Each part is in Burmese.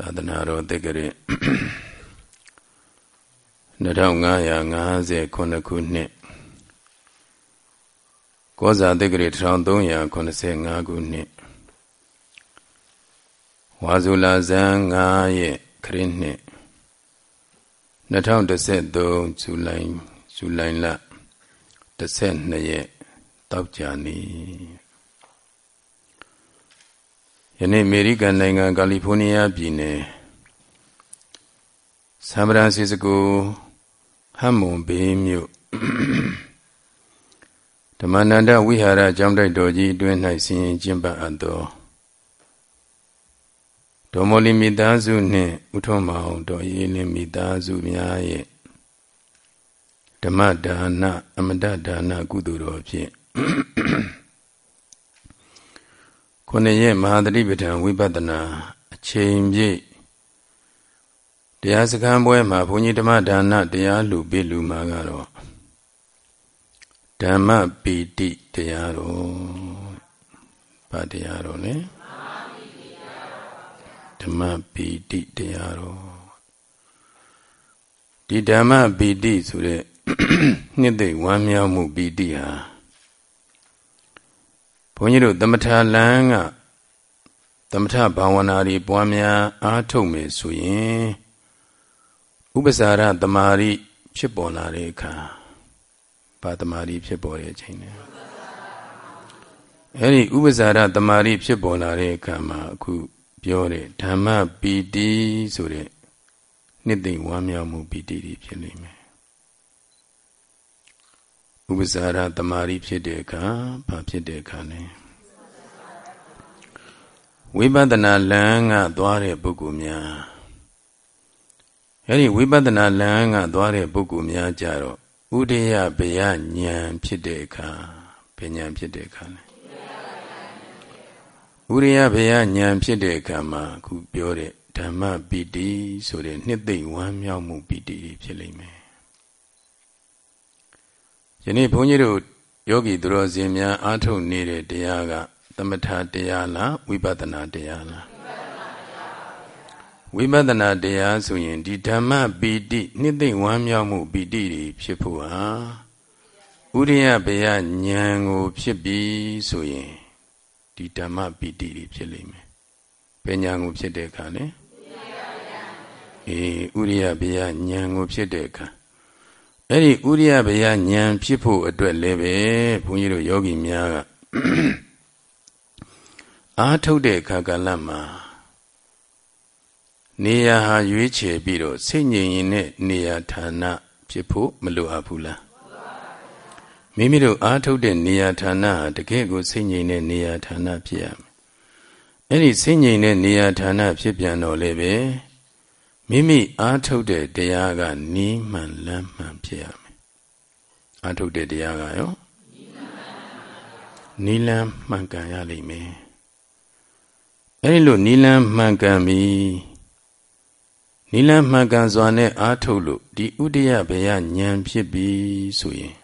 သာသနာတော်တက္ကရာ2559ခုနှစ်ကောဇာတက္ကရာ1385ခုနှစ်ဝါဇူလာဇန်9ရက်ခရစ်နှစ်2013ဇူလိုင်ဇူလိုင်လ12ရက်တောက်ကြနေ့ ယနေ့အမေရိကန်နိုင်ငံကယ်လီဖိုးနီးယားပြည်နယ်ဆန်ဖရန်စစ္စကိုဟမ်မွန်ဘေးမြို့ဓမ္မနန္ဒဝိဟာရကျောင်းတိုက်တော်ကြီးအတွင်း၌ဆင်ရင်ကျင့်ပအပ်သောဒေါမောလီမိသားစုနှင့်ဥထုံးမောင်တော်ရေးလင်းမိသားစုများရဲ့ဓမ္မဒါနအမတဒါနကုသိုလ်တော်ဖြင့် ခုနှစ်ရက်မဟာသတိပဋ္ဌာန်ဝိပဿနာအချိန်ပြည့်တရားစခန်းပွဲမှာဘုန်းကြီးဓမ္မဒါနတရားလူပိလူမှာကတော့ဓမ္မပီတိတရားတော်ဗာတရားတော်လေဓမ္မပီတိတရားတော်ဒီဓမ္မပီတိဆိုတဲ့နှစ်သိမ့်ဝမ်းမြောက်မှုပီတိဟာ ဘုန်းကြီးတို့သမထလမ်းကသမထဘာဝနာတွေပွားများအားထုတ်မယ်ဆိုရင်ဥပ္ပဇာရတမာရီဖြစ်ပေါ်လာတဲ့အခါဘာတမာရီဖြစ်ပေါ်တဲ့အချိန်လဲအဲ့ဒီဥပ္ပဇာရတမာရီဖြစ်ပေါ်လာတဲ့အခါမှာအခုပြောတဲ့ဓမ္မပီတိဆိုတဲ့နှစ်သိမ့်ဝမ်းမြောက်မှုပီတိတွေဖြစ်နေမယ် ဥပဇာရတမာရီဖြစ်တဲ့အခါဘာဖြစ်တဲ့အခါလဲဝိပဿနာလမ်းကသွားတဲ့ပုဂ္ဂိုလ်များအဲဒီဝိပဿနာလမ်းကသွားတဲ့ပုဂ္ဂိုလ်များကြတော့ဥဒိယဘယဉာဏ်ဖြစ်တဲ့အခါဘယ်ဉာဏ်ဖြစ်တဲ့အခါလဲဥရိယဘယဉာဏ်ဖြစ်တဲ့အခါမှာခုပြောတဲ့ဓမ္မပီတိဆိုတဲ့နှစ်သိမ့်ဝမ်းမြောက်မှုပီတိဖြစ်လိမ့်မယ် ယနေ့ဘုန်းကြီးတို့ယောဂီသူတော်စင်များအားထုတ်နေတဲ့တရားကသမထတရားလားဝိပဿနာတရားလားဝိပဿနာတရားဆိုရင်ဒီဓမ္မပီတိနှစ်သိမ့်ဝမ်းမြောက်မှုပီတိတွေဖြစ်ဖို့ဟာဥရိယဘယဉာဏ်ကို ဖြစ်ပြီးဆိုရင်ဒီဓမ္မပီတိတွေဖြစ်လိမ့်မယ်ဘယ်ဉာဏ်ကိုဖြစ်တဲ့အခါလဲအေးဥရိယဘယဉာဏ်ကိုဖြစ်တဲ့အခါ အဲ့ဒီဥရိယဘယဉာဏ်ဖြစ်ဖို့အတွက်လည်းပဲဘုန်းကြီးတို့ယောဂီများကအားထုတ်တဲ့အခါကလမှာနေရာဟာရွေးချယ်ပြီးတော့စိတ်ငြိမ်ရင်နဲ့နေရာဌာနဖြစ်ဖို့မလိုအပ်ဘူးလားမိမိတို့အားထုတ်တဲ့နေရာဌာနဟာတကယ့်ကိုစိတ်ငြိမ်တဲ့နေရာဌာနဖြစ်ရမယ်အဲ့ဒီစိတ်ငြိမ်တဲ့နေရာဌာနဖြစ်ပြန်တော့လေပဲ မိမိအားထုတ်တဲ့တရားကနီးမှန်လမ်းမှန်ဖြစ်ရမယ်အားထုတ်တဲ့တရားကရောနီးလမ်းမှန်ကန်ရလိမ့်မယ်အဲဒီလိုနီလန်းမှန်ကန်ပြီနီလန်းမှန်ကန်စွာနဲ့အားထုတ်လို့ဒီဥဒယဘယဉာဏ်ဖြစ်ပြီဆိုရင်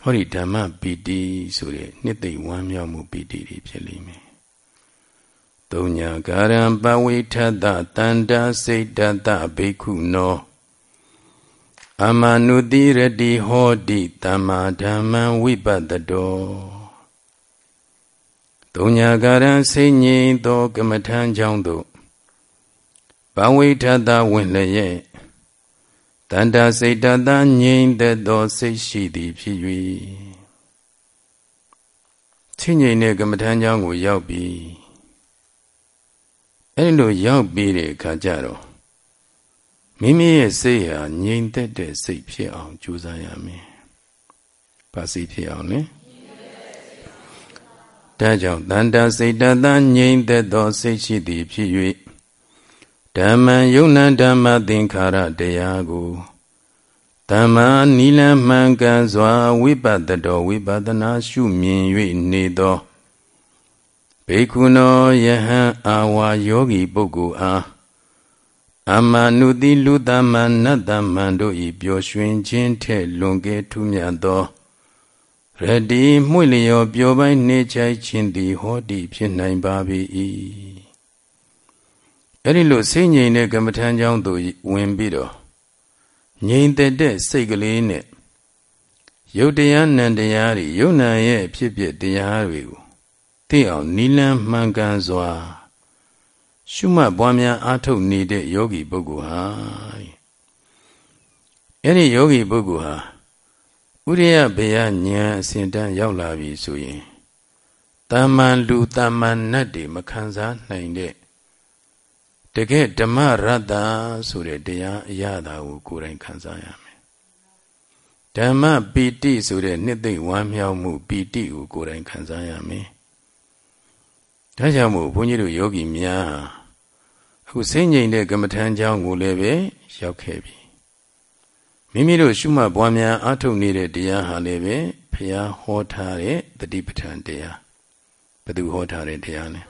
ဟောဒီဓမ္မပီတိဆိုတဲ့နှစ်သိမ့်ဝမ်းမြောက်မှုပီတိတွေဖြစ်လိမ့်မယ်။ တုံညာကာရံပဝိထတတန္တာစိတ်တတဘိက္ခုနောအမနုတိရတိဟောတိတမ္မာဓမ္မံဝိပတ္တောသုံးညာကာရံစိတ်ငြိမ်သောကမ္မထံကြောင့်သို့ဘဝိထတာဝင်လျက်တန္တာစိတ်တတငြိမ်သက်သောစိတ်ရှိသည်ဖြစ်၍ချင်းငြိမ်တဲ့ကမ္မထံကြောင့်ကိုရောက်ပြီး အဲ့လိုရောက်ပြီးတဲ့အခါကျတော့မိမိရဲ့စိတ်ဟာငြိမ်သက်တဲ့စိတ်ဖြစ်အောင်ကြိုးစားရမယ်။ဘာစိတ်ဖြစ်အောင်လဲ။ဒါကြောင့်တန်တာစိတ်တသငြိမ့်သက်သောစိတ်ရှိသည်ဖြစ်၍ဓမ္မံယုံနံဓမ္မသင်္ခါရတရားကိုဓမ္မာနိလမှန်ကန်စွာဝိပဿတော်ဝိပဿနာရှုမြင်၍နေသော ဘေကုဏောယဟံအာဝါယောဂီပုဂ္ဂိုလ်အားအမနုတိလူတမန်နတ္တမန်တို့၏ပျော်ရွှင်ခြင်းထက်လွန်ကဲထူးမြတ်သောရတိမှုလျောပျော်ပိုင်းနေချိုက်ခြင်းသည်ဟောတိဖြစ်နိုင်ပါ၏အဲ့ဒီလိုစိတ်ငြိမ်တဲ့ကမ္မထမ်းကြောင်းသို့ဝင်ပြီးတော့ငြိမ်သက်တဲ့စိတ်ကလေးနဲ့ယုတ်တရားနံတရားတွေယုတ်နံရဲ့ဖြစ်ဖြစ်တရားတွေကို သိအောင်နိလန်းမှန်ကန်စွာ ရှုမှတ်ပွားများအားထုတ်နေတဲ့ယောဂီပုဂ္ဂိုလ်ဟာအဲ့ဒီယောဂီပုဂ္ဂိုလ်ဟာဥရိယဘေယဉာဏ်အစဉ်တန်းရောက်လာပြီဆိုရင်တမ္မန်လူတမ္မန်နတ်တွေမခံစားနိုင်တဲ့တကယ်ဓမ္မရတ္တဆိုတဲ့တရားအရာသာကိုကိုယ်တိုင်ခံစားရမယ်ဓမ္မပီတိဆိုတဲ့နှစ်သိမ့်ဝမ်းမြောက်မှုပီတိကိုကိုယ်တိုင်ခံစားရမယ် ဒါကြောင့်မို့ဘုန်းကြီးတို့ယောဂီများအခုစိတ်ငြိမ်တဲ့ကမ္မထမ်းကြောင်းကိုလည်းပဲရောက်ခဲ့ပြီမိမိတို့ရှုမှတ်ပွားများအားထုတ်နေတဲ့တရားဟာလည်းပဲဘုရားဟောထားတဲ့တတိပဋ္ဌာန်တရားဘယ်သူဟောထားတဲ့တရားလဲ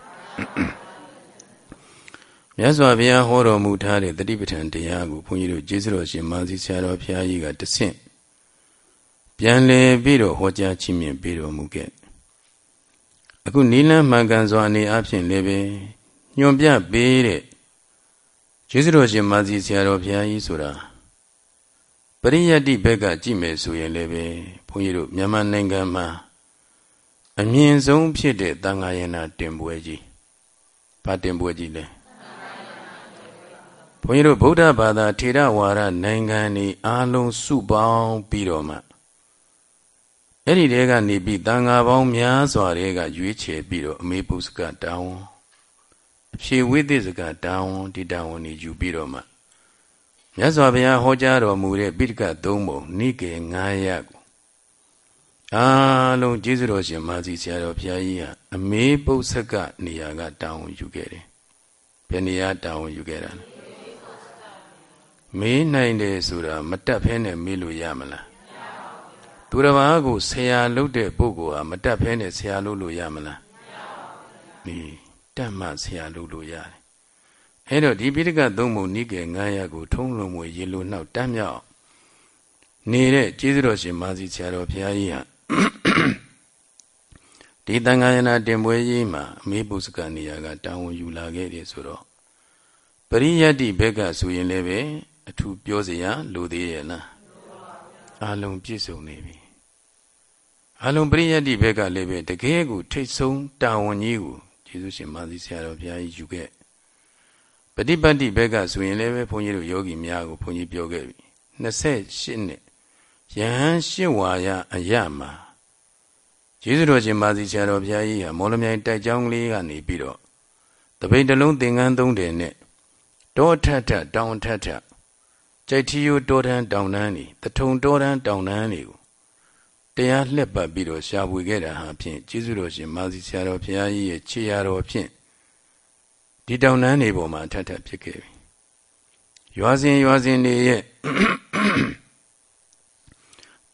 မြတ်စွာဘုရားဟောတော်မူထားတဲ့တတိပဋ္ဌာန်တရားကိုဘုန်းကြီးတို့ကျေးဇူးတော်ရှင်မာစီဆရာတော်ဘုရားကြီးကတဆင့်ပြန်လည်ပြီးတော့ဟောကြားချီးမြှင့်ပေးတော်မူခဲ့ အခုနီလန်းမှန်ကန်စွာအနေအချင်းလည်းပဲညွန်ပြပေးတဲ့ကျေးဇူးတော်ရှင်မာစီဆရာတော်ဘုရားကြီးဆိုတာပရိယတ်တိဘက်ကကြည့်မယ်ဆိုရင်လည်းပဲဘုန်းကြီးတို့မြန်မာနိုင်ငံမှာအမြင့်ဆုံးဖြစ်တဲ့သံဃာယနာတင်ပွဲကြီးဘာတင်ပွဲကြီးလဲဘုန်းကြီးတို့ဗုဒ္ဓဘာသာထေရဝါဒနိုင်ငံတွေအားလုံးစုပေါင်းပြီးတော့မှ အဲ့ဒီတဲကနေပြီးတန်ဃာပေါင်းများစွာတွေကရွေးချယ်ပြီးတော့အမေပုစကတောင်းအဖြေဝိသေစကတောင်းဒီတောင်းနေယူပြီးတော့မှမြတ်စွာဘုရားဟောကြားတော်မူတဲ့ပိဋကသုံးပုံနိကေ9ရပ်ကိုအားလုံးကျေးဇူးတော်ရှင်မာစီဆရာတော်ဘုရားကြီးဟာအမေပုစကနေရာကတောင်းယူခဲ့တယ်ဘယ်နေရာတောင်းယူခဲ့တာလဲမေးနိုင်တယ်ဆိုတာမတက်ဖဲနဲ့မေးလို့ရမလား သူတစ်ပါးကိုဆရာလုပ်တဲ့ပုဂ္ဂိုလ်ဟာမတက်ဖဲနဲ့ဆရာလုပ်လို့ရမလားဒီတက်မှဆရာလုပ်လို့ရတယ်အဲ့တော့ဒီပိဋကသုံးပုံနိကေ900ကို ထုံးလုံးမွေရေလိုနှောက်တမ်းမြောက်နေတဲ့ကျေးဇူးတော်ရှင်မာစီဆရာတော်ဘုရားကြီးဟာဒီတန်ခါယနာတင်ပွဲကြီးမှာအမေပုစကနေရာကတာဝန်ယူလာခဲ့တယ်ဆိုတော့ပရိယတ်တိဘက်ကဆိုရင်လည်းပဲအထူးပြောစရာလိုသေးရဲ့လားအလုံးပြည့်စုံနေပြီ အလုံးပရိယတ်တိဘက်ကလည်းပဲတကယ်ကိုထိတ်ဆုံးတာဝန်ကြီးကိုကျေးဇူးရှင်မာသီဆရာတော်ဘုရားကြီးယူခဲ့ပฏิပတ်တိဘက်ကဆိုရင်လည်းပဲဘုန်းကြီးတို့ယောဂီများကိုဘုန်းကြီးပြောခဲ့ပြီ28နှစ်ယဟန်ရှစ်ဝါယအယမှာကျေးဇူးတော်ရှင်မာသီဆရာတော်ဘုရားကြီးဟာမော်လမြိုင်တိုက်ကျောင်းလေးကနေပြီးတော့တပိတ်တလုံးသင်္ကန်းသုံးတယ်နဲ့တောထထတောင်ထထကြိုက်ထီယိုတောထန်းတောင်တန်းနေတထုံတောထန်းတောင်တန်းနေကို တရားလှက်ပတ်ပြီးတော့ရှားပွေခဲ့တာဟာဖြင့်ကျေးဇူးတော်ရှင်မာစီဆရာတော်ဘုရားကြီးရဲ့ခြေရာတော်ဖြင့်ဒီတောင်တန်းနေပေါ်မှာထထဖြစ်ခဲ့ပြီရွာစဉ်ရွာစဉ်တွေရဲ့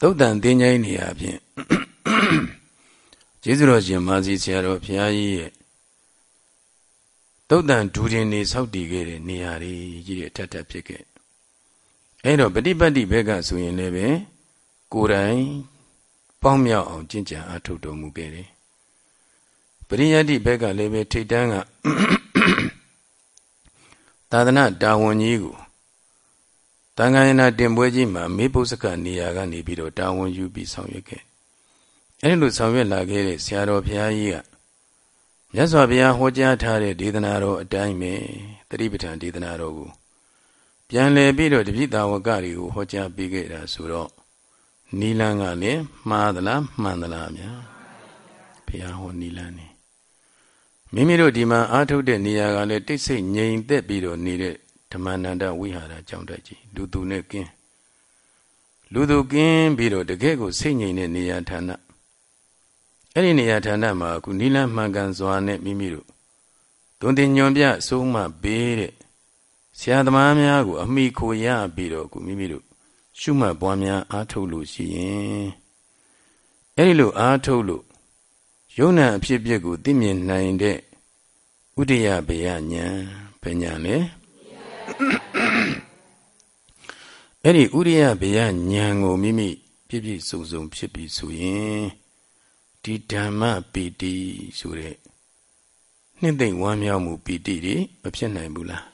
သုတ်တန်တင်းချိုင်းနေရာဖြင့်ကျေးဇူးတော်ရှင်မာစီဆရာတော်ဘုရားကြီးရဲ့သုတ်တန်ဒူရင်နေဆောက်တည်ခဲ့တဲ့နေရာတွေကြီးတဲ့ထထဖြစ်ခဲ့အဲ့တော့ပฏิပတ်တိဘက်ကဆိုရင်လည်းပဲကိုယ်တိုင် ပေါင်းမြောက်အောင်ကျင့်ကြံအားထုတ်တော်မူခဲ့တယ်ပရိယတ်တိဘက်ကလည်းပဲထိတ်တန်းကသာသနာတာဝန်ကြီးကိုတန်ခါရဏတင်ပွဲကြီးမှာမေပုစကနေရာကနေပြီးတော့တာဝန်ယူပြီးဆောင်ရွက်ခဲ့အဲဒီလိုဆောင်ရွက်လာခဲ့တဲ့ဆရာတော်ဘုရားကြီးကမြတ်စွာဘုရားဟောကြားထားတဲ့ဒေသနာတော်အတိုင်းပဲတတိပဋ္ဌာန်ဒေသနာတော်ကိုပြန်လည်ပြီးတော့တပိသာဝကတွေကိုဟောကြားပေးခဲ့တာဆိုတော့ နီလန်းကလည်းမှားသလားမှန်သလားဗျာဘုရားဟောနီလန်းနေမိမိတို့ဒီမှာအာထုတ်တဲ့နေရာကလည်းတိတ်ဆိတ်ငြိမ်သက်ပြီးတော့နေတဲ့ဓမ္မနန္ဒဝိဟာရကြောင့်တက်ကြီးလူသူနဲ့ကင်းလူသူကင်းပြီးတော့တကယ့်ကိုစိတ်ငြိမ်တဲ့နေရာဌာနအဲ့ဒီနေရာဌာနမှာအခုနီလန်းမှန်ကန်စွာနဲ့မိမိတို့သွန်သင်ညွန်ပြဆုံးမပေးတဲ့ဆရာသမားများကို အမိခိုရပြီးတော့အခုမိမိတို့ ရှုမှတ်ပွားများအားထုတ်လို့ရှိရင်အဲ့ဒီလိုအားထုတ်လို့ယုံနာအဖြစ်အပျက်ကိုသိမြင်နိုင်တဲ့ဥဒိယဘေယဉာဏ်ဘယ်ဉာဏ်လဲအဲ့ဒီဥရိယဘေယဉာဏ်ကိုမိမိပြည့်ပြည့်စုံစုံဖြစ်ပြီဆိုရင်ဒီဓမ္မပီတိဆိုတဲ့နှစ်သိမ့်ဝမ်းမြောက်မှုပီတိတွေမဖြစ်နိုင်ဘူးလား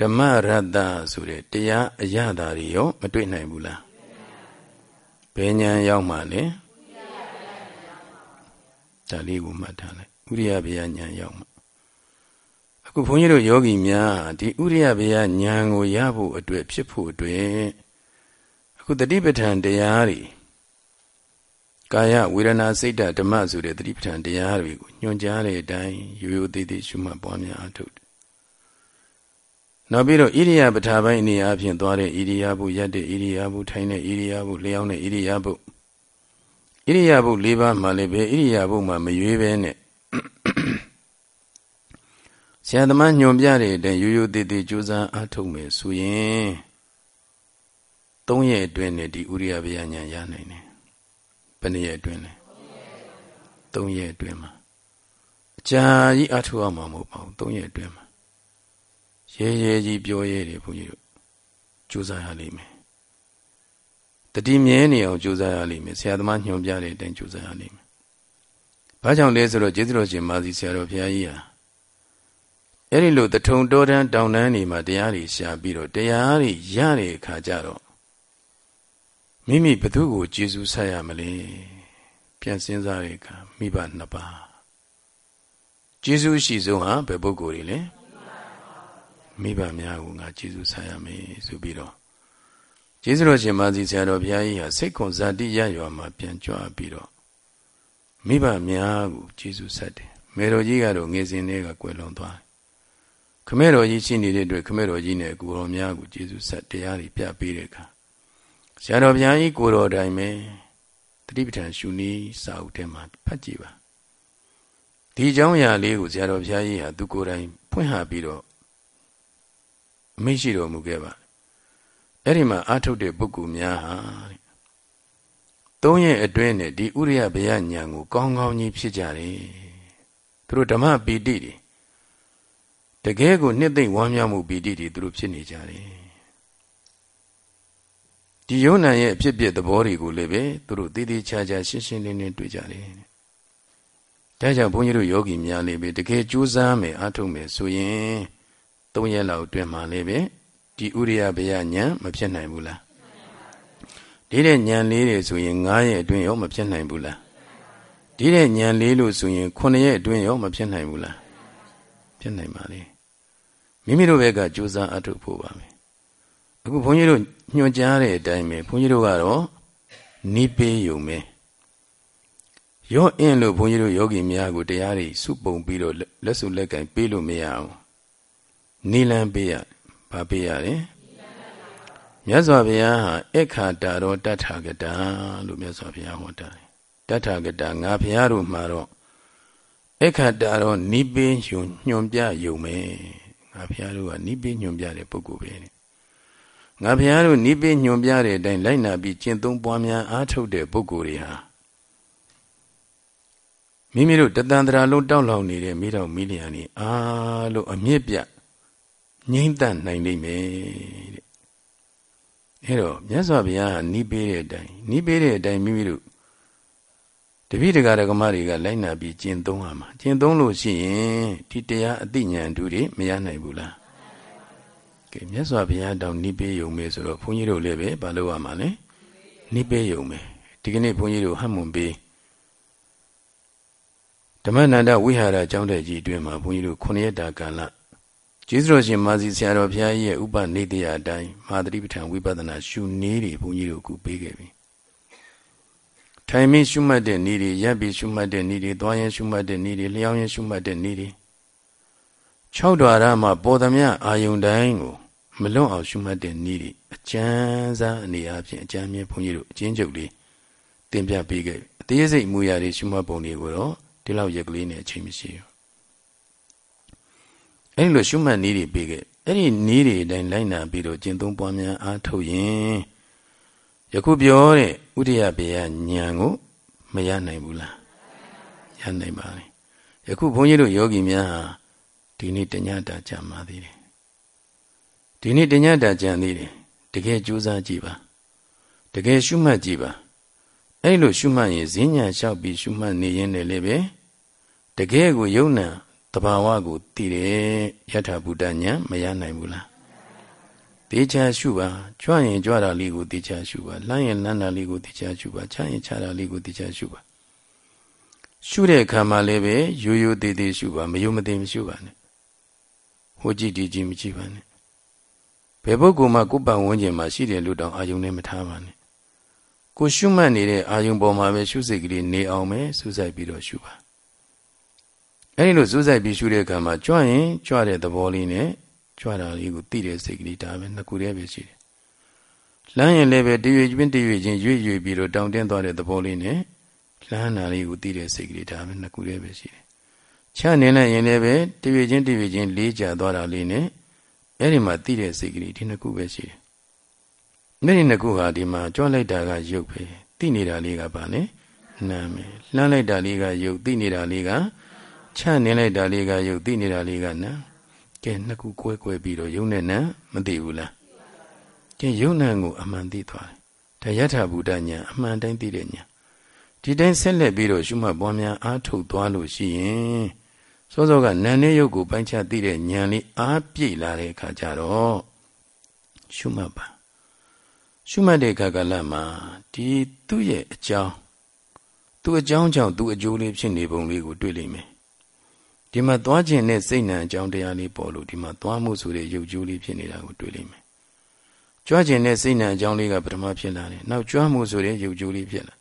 ဓမ္မရတ္တဆိုတဲ့တရားအရသာတွေရောမတွေ့နိုင်ဘူးလားဘယ်ညာရောက်မှလဲဒါလေးကိုမှတ်ထားလိုက်ဥရိယဘေယညာရောက်မှအခုဘုန်းကြီးတို့ယောဂီများဒီဥရိယဘေယညာကိုရဖို့အတွက်ဖြစ်ဖို့အတွက်အခုတတိပဋ္ဌာန်တရားတွေကာယဝေဒနာစိတ်ဓဓမ္မဆိုတဲ့တတိပဋ္ဌာန်တရားတွေကိုညွှန်ကြားတဲ့အတိုင်းရိုးရိုးသေးသေးရှုမှတ်ပွားများအထုတ်တယ် နောက်ပြီးတော့ဣရိယာပဋ္ဌာပိုင်းအနေအချင်းသွားတဲ့ဣရိယာပုရက်တဲ့ဣရိယာပုထိုင်တဲ့ဣရိယာပုလျောင်းတဲ့ဣရိယာပုဣရိယာပု၄ပါးမှလည်းပဲဣရိယာပုမှာမရွေးပဲနဲ့ဆရာသမားညွန်ပြတဲ့အတိုင်းရိုးရိုးသေးသေးကြိုးစားအားထုတ်မယ်ဆိုရင်၃ရက်အတွင်းနဲ့ဒီဥရိယဗျာညာရနိုင်တယ်ဘယ်နှစ်ရက်အတွင်းလဲ၃ရက်အတွင်းမှာအကြာကြီးအားထုတ်အောင်မဟုတ်ပါဘူး၃ရက်အတွင်းမှာ ရဲရဲကြီးပြောရဲတယ်ဘုန်းကြီးတို့ကြိုးစားရလိမ့်မယ်တတိမြဲနေအောင်ကြိုးစားရလိမ့်မယ်ဆရာသမားညွှန်ပြတဲ့အတိုင်းကြိုးစားရလိမ့်မယ်ဘာကြောင့်လဲဆိုတော့ကျေးဇူးတော်ရှင်မာစီဆရာတော်ဘုရားကြီးဟာအဲ့ဒီလိုတထုံတော်တန်းတောင်တန်းနေမှာတရားတွေရှာပြီးတော့တရားတွေရတဲ့အခါကျတော့မိမိဘသူ့ကိုကျေးဇူးဆက်ရမလဲပြန်စဉ်းစားတဲ့အခါမိဘနှစ်ပါးကျေးဇူးရှိဆုံးဟာဘယ်ပုဂ္ဂိုလ်တွေလဲ မိဘများကိုငါကျေးဇူးဆက်ရမယ်ဆိုပြီးတော့ကျေးဇူးတော်ရှင်မာစီဆရာတော်ဘုရားကြီးဟာစိတ်ခွန်ဇာတိရရွာမှာပြန်ကြွပြီးတော့မိဘများကိုကျေးဇူးဆက်တယ်မေတော်ကြီးကတော့ငယ်စဉ်တည်းကကွယ်လွန်သွားခမဲတော်ကြီးရှိနေတဲ့အတွက်ခမဲတော်ကြီးနဲ့ကိုတော်များကိုကျေးဇူးဆက်တရားတွေပြပေးတဲ့အခါဆရာတော်ဘုရားကြီးကိုတော်တိုင်းပဲတတိပဋ္ဌာန်ရှုနည်းစာအုပ်ထဲမှာဖတ်ကြည့်ပါဒီအကြောင်းအရာလေးကိုဆရာတော်ဘုရားကြီးဟာသူကိုယ်တိုင်ဖွင့်ဟပြီးတော့ အမိရှိတော်မူခဲ့ပါအဲ့ဒီမှာအာထုတ်တဲ့ပုဂ္ဂိုလ်များဟာသုံးရဲ့အတွင်းနဲ့ဒီဥရိယဘယညာကိုကောင်းကောင်းကြီးဖြစ်ကြတယ်သူတို့ဓမ္မပီတိတွေတကယ်ကိုနှစ်သိမ့်ဝမ်းမြောက်မှုပီတိတွေသူတို့ဖြစ်နေကြတယ်ဒီယုံနာရဲ့အဖြစ်ပြသဘောတွေကိုလည်းပဲသူတို့တည်တည်ချာချာရှင်းရှင်းလင်းလင်းတွေ့ကြတယ်ဒါကြောင့်ဘုန်းကြီးတို့ယောဂီများလည်းပဲတကယ်ကြိုးစားမယ်အားထုတ်မယ်ဆိုရင် ၃ရက်လောက်အတွင်းမှာလည်းပဲဒီဥရိယဘယဉာဏ်မဖြစ်နိုင်ဘူးလားဒီတဲ့ဉာဏ်လေးတွေဆိုရင်9ရက်အတွင်းရောမဖြစ်နိုင်ဘူးလားဒီတဲ့ဉာဏ်လေးလို့ဆိုရင်9ရက်အတွင်းရောမဖြစ်နိုင်ဘူးလားဖြစ်နိုင်ပါလေမိမိတို့ဘက်ကကြိုးစားအထုတ်ဖို့ပါမယ်အခုဘုန်းကြီးတို့ညွှန်ကြားတဲ့အတိုင်းပဲဘုန်းကြီးတို့ကတော့နိပေးယုံပဲရောအင်းလို့ဘုန်းကြီးတို့ယောဂီများကိုတရားတွေစုပုံပြီးတော့လက်စုလက်ကင်ပေးလို့မရအောင် နိလန်းပေးရဘာပေးရတယ်မြတ်စွာဘုရားဟာအခါတာတော်တထာဂတာလို့မြတ်စွာဘုရားဟောတာတထာဂတာငါဘုရားတို့မှာတော့အခါတာတော်နိပေးညွန်ညွန်ပြယုံမယ်ငါဘုရားတို့ကနိပေးညွန်ပြတဲ့ပုဂ္ဂိုလ်ပဲငါဘုရားတို့နိပေးညွန်ပြတဲ့အတိုင်းလိုက်နာပြီးကျင့်သုံးပွားများအားထုတ်တဲ့ပုဂ္ဂိုလ်တွေဟာမိမိတို့တတန်တရာလုံးတောက်လောင်နေတဲ့မိတော်မိလျာနေအားလို့အမြင့်ပြ ငြိမ့်တတ်နိုင်လိမ့်မယ်တဲ့အဲတော့မြတ်စွာဘုရားဟာနီးပေးတဲ့အတိုင်းနီးပေးတဲ့အတိုင်းမိမိတို့တပိတကာရကမတွေကလိုက်နာပြီးကျင့်သုံးရမှာကျင့်သုံးလို့ရှိရင်ဒီတရားအသိဉာဏ်တူတွေမရနိုင်ဘူးလားကဲမြတ်စွာဘုရားတောင်နီးပေးယုံမယ်ဆိုတော့ဘုန်းကြီးတို့လည်းပဲမလုပ်ရမှာလဲနီးပေးယုံမယ်ဒီကနေ့ဘုန်းကြီးတို့ဟတ်မွန်ပေးဓမ္မနန္ဒဝိဟာရကျောင်းတဲ့ကြီးအတွင်းမှာဘုန်းကြီးတို့9ရက်တာကာလ ကျေးဇူးတော်ရှင်မာစီဆရာတော်ဘုရားကြီးရဲ့ဥပနေတရားအတိုင်းမာသတိပဋ္ဌာန်ဝိပဿနာရှုနည်းတွေဘုန်းကြီးတို့အခုပေးခဲ့ပြီထိုင်ပြီးရှုမှတ်တဲ့နည်းတွေရပ်ပြီးရှုမှတ်တဲ့နည်းတွေသွားရင်ရှုမှတ်တဲ့နည်းတွေလျှောင်းရင်ရှုမှတ်တဲ့နည်းတွေ၆ဓာရမှာပေါ်သမျှအာယုန်တိုင်းကိုမလွတ်အောင်ရှုမှတ်တဲ့နည်းတွေအကျဉ်းစားအနေအချင်းအကျဉ်းမြင့်ဘုန်းကြီးတို့အချင်းချုပ်လေးတင်ပြပေးခဲ့အသေးစိတ်မူရာတွေရှုမှတ်ပုံတွေကိုတော့ဒီလောက်ရက်ကလေးနဲ့အချိန်မရှိဘူး အဲ့လိုရှုမှတ်နည်းတွေပေးခဲ့အဲ့ဒီနည်းတွေအတိုင်းလိုက်နာပြီးတော့ကျင့်သုံးပွားများအားထုတ်ရင်ယခုပြောတဲ့ဥဒိယဘေယဉာဏ်ကိုမရနိုင်ဘူးလားရနိုင်ပါလေယခုဘုန်းကြီးတို့ယောဂီများဟာဒီနေ့တညတာကြံပါသေးတယ်ဒီနေ့တညတာကြံသေးတယ်တကယ်ကြိုးစားကြည့်ပါတကယ်ရှုမှတ်ကြည့်ပါအဲ့လိုရှုမှတ်ရင်ဈဉ္ညာလျှောက်ပြီးရှုမှတ်နေရင်လည်းပဲတကယ်ကိုယုံနာ တဘာဝကိုသိတယ်ယထာဘုဒ္ဓဉာဏ်မရနိုင်ဘူးလားတေချာရှုပါကြွရင်ကြွတာလေးကိုတေချာရှုပါလှမ်းရင်လှမ်းတာလေးကိုတေချာရှုပါချရင်ချတာလေးကိုတေချာရှုပါရှုတဲ့အခါမှာလည်းပဲရိုးရိုးသေးသေးရှုပါမယုံမသိမရှုပါနဲ့ဟိုကြည့်ဒီကြည့်မကြည့်ပါနဲ့ဘယ်ပုဂ္ဂိုလ်မှကိုယ်ပတ်ဝန်းကျင်မှာရှိတယ်လို့တောင်အာယုံနဲ့မထားပါနဲ့ကိုရှုမှတ်နေတဲ့အာယုံပေါ်မှာပဲရှုစိတ်ကလေးနေအောင်ပဲစူးစိုက်ပြီးတော့ရှုပါ အဲဒီလိုစူးစိုက်ပြီးရှုတဲ့အခါမှာကြွရင်ကြွတဲ့သဘောလေးနဲ့ကြွတာလေးကိုသိတဲ့စိတ်ကလေးဒါပဲနှစ်ခုတည်းပဲရှိတယ်။လမ်းရင်လည်းပဲတရွေချင်းတရွေချင်းရွေ့ရွေ့ပြီးတော့တောင်းတင်းသွားတဲ့သဘောလေးနဲ့လမ်းနာလေးကိုသိတဲ့စိတ်ကလေးဒါပဲနှစ်ခုတည်းပဲရှိတယ်။ချနေလိုက်ရင်လည်းပဲတရွေချင်းတရွေချင်းလေးကြသွားတာလေးနဲ့အဲ့ဒီမှာသိတဲ့စိတ်ကလေးဒီနှစ်ခုပဲရှိတယ်။အဲ့ဒီနှစ်ခုဟာဒီမှာကြွလိုက်တာကရုပ်ပဲသိနေတာလေးကပါလေနာမည်လှမ်းလိုက်တာလေးကရုပ်သိနေတာလေးက ချနေလိုက်တာလေးကရုပ်သိနေတာလေးကနာကဲနှစ်ခုကွဲကွဲပြီးတော့ယုံနဲ့နံမသိဘူးလားကဲယုံနံကိုအမှန်သိသွားတယ်ဒါယထာဘုဒ္ဓညာအမှန်တိုင်းသိတဲ့ညာဒီတိုင်းဆက်လက်ပြီးတော့ရှုမှတ်ပွားများအားထုတ်သွားလို့ရှိရင်စောစောကနာနဲ့ယုတ်ကိုပိုင်းခြားသိတဲ့ဉာဏ်လေးအားပြည့်လာတဲ့အခါကျတော့ရှုမှတ်ပါရှုမှတ်တဲ့အခါကလည်းမှာဒီသူ့ရဲ့အကြောင်းသူ့အကြောင်းကြောင့်သူ့အကျိုးလေးဖြစ်နေပုံလေးကိုတွေ့လိမ့်မယ် ဒီမှာသွားခြင်းနဲ့စိတ်နှံအကြောင်းတရားလေးပေါ်လို့ဒီမှာသွားမှုဆိုတဲ့ရုပ်ကျိုးလေးဖြစ်နေတာကိုတွေ့လိမ့်မယ်ကြွားခြင်းနဲ့စိတ်နှံအကြောင်းလေးကပထမဖြစ်လာတယ်နောက်ကြွားမှုဆိုတဲ့ရုပ်ကျိုးလေးဖြစ်လာ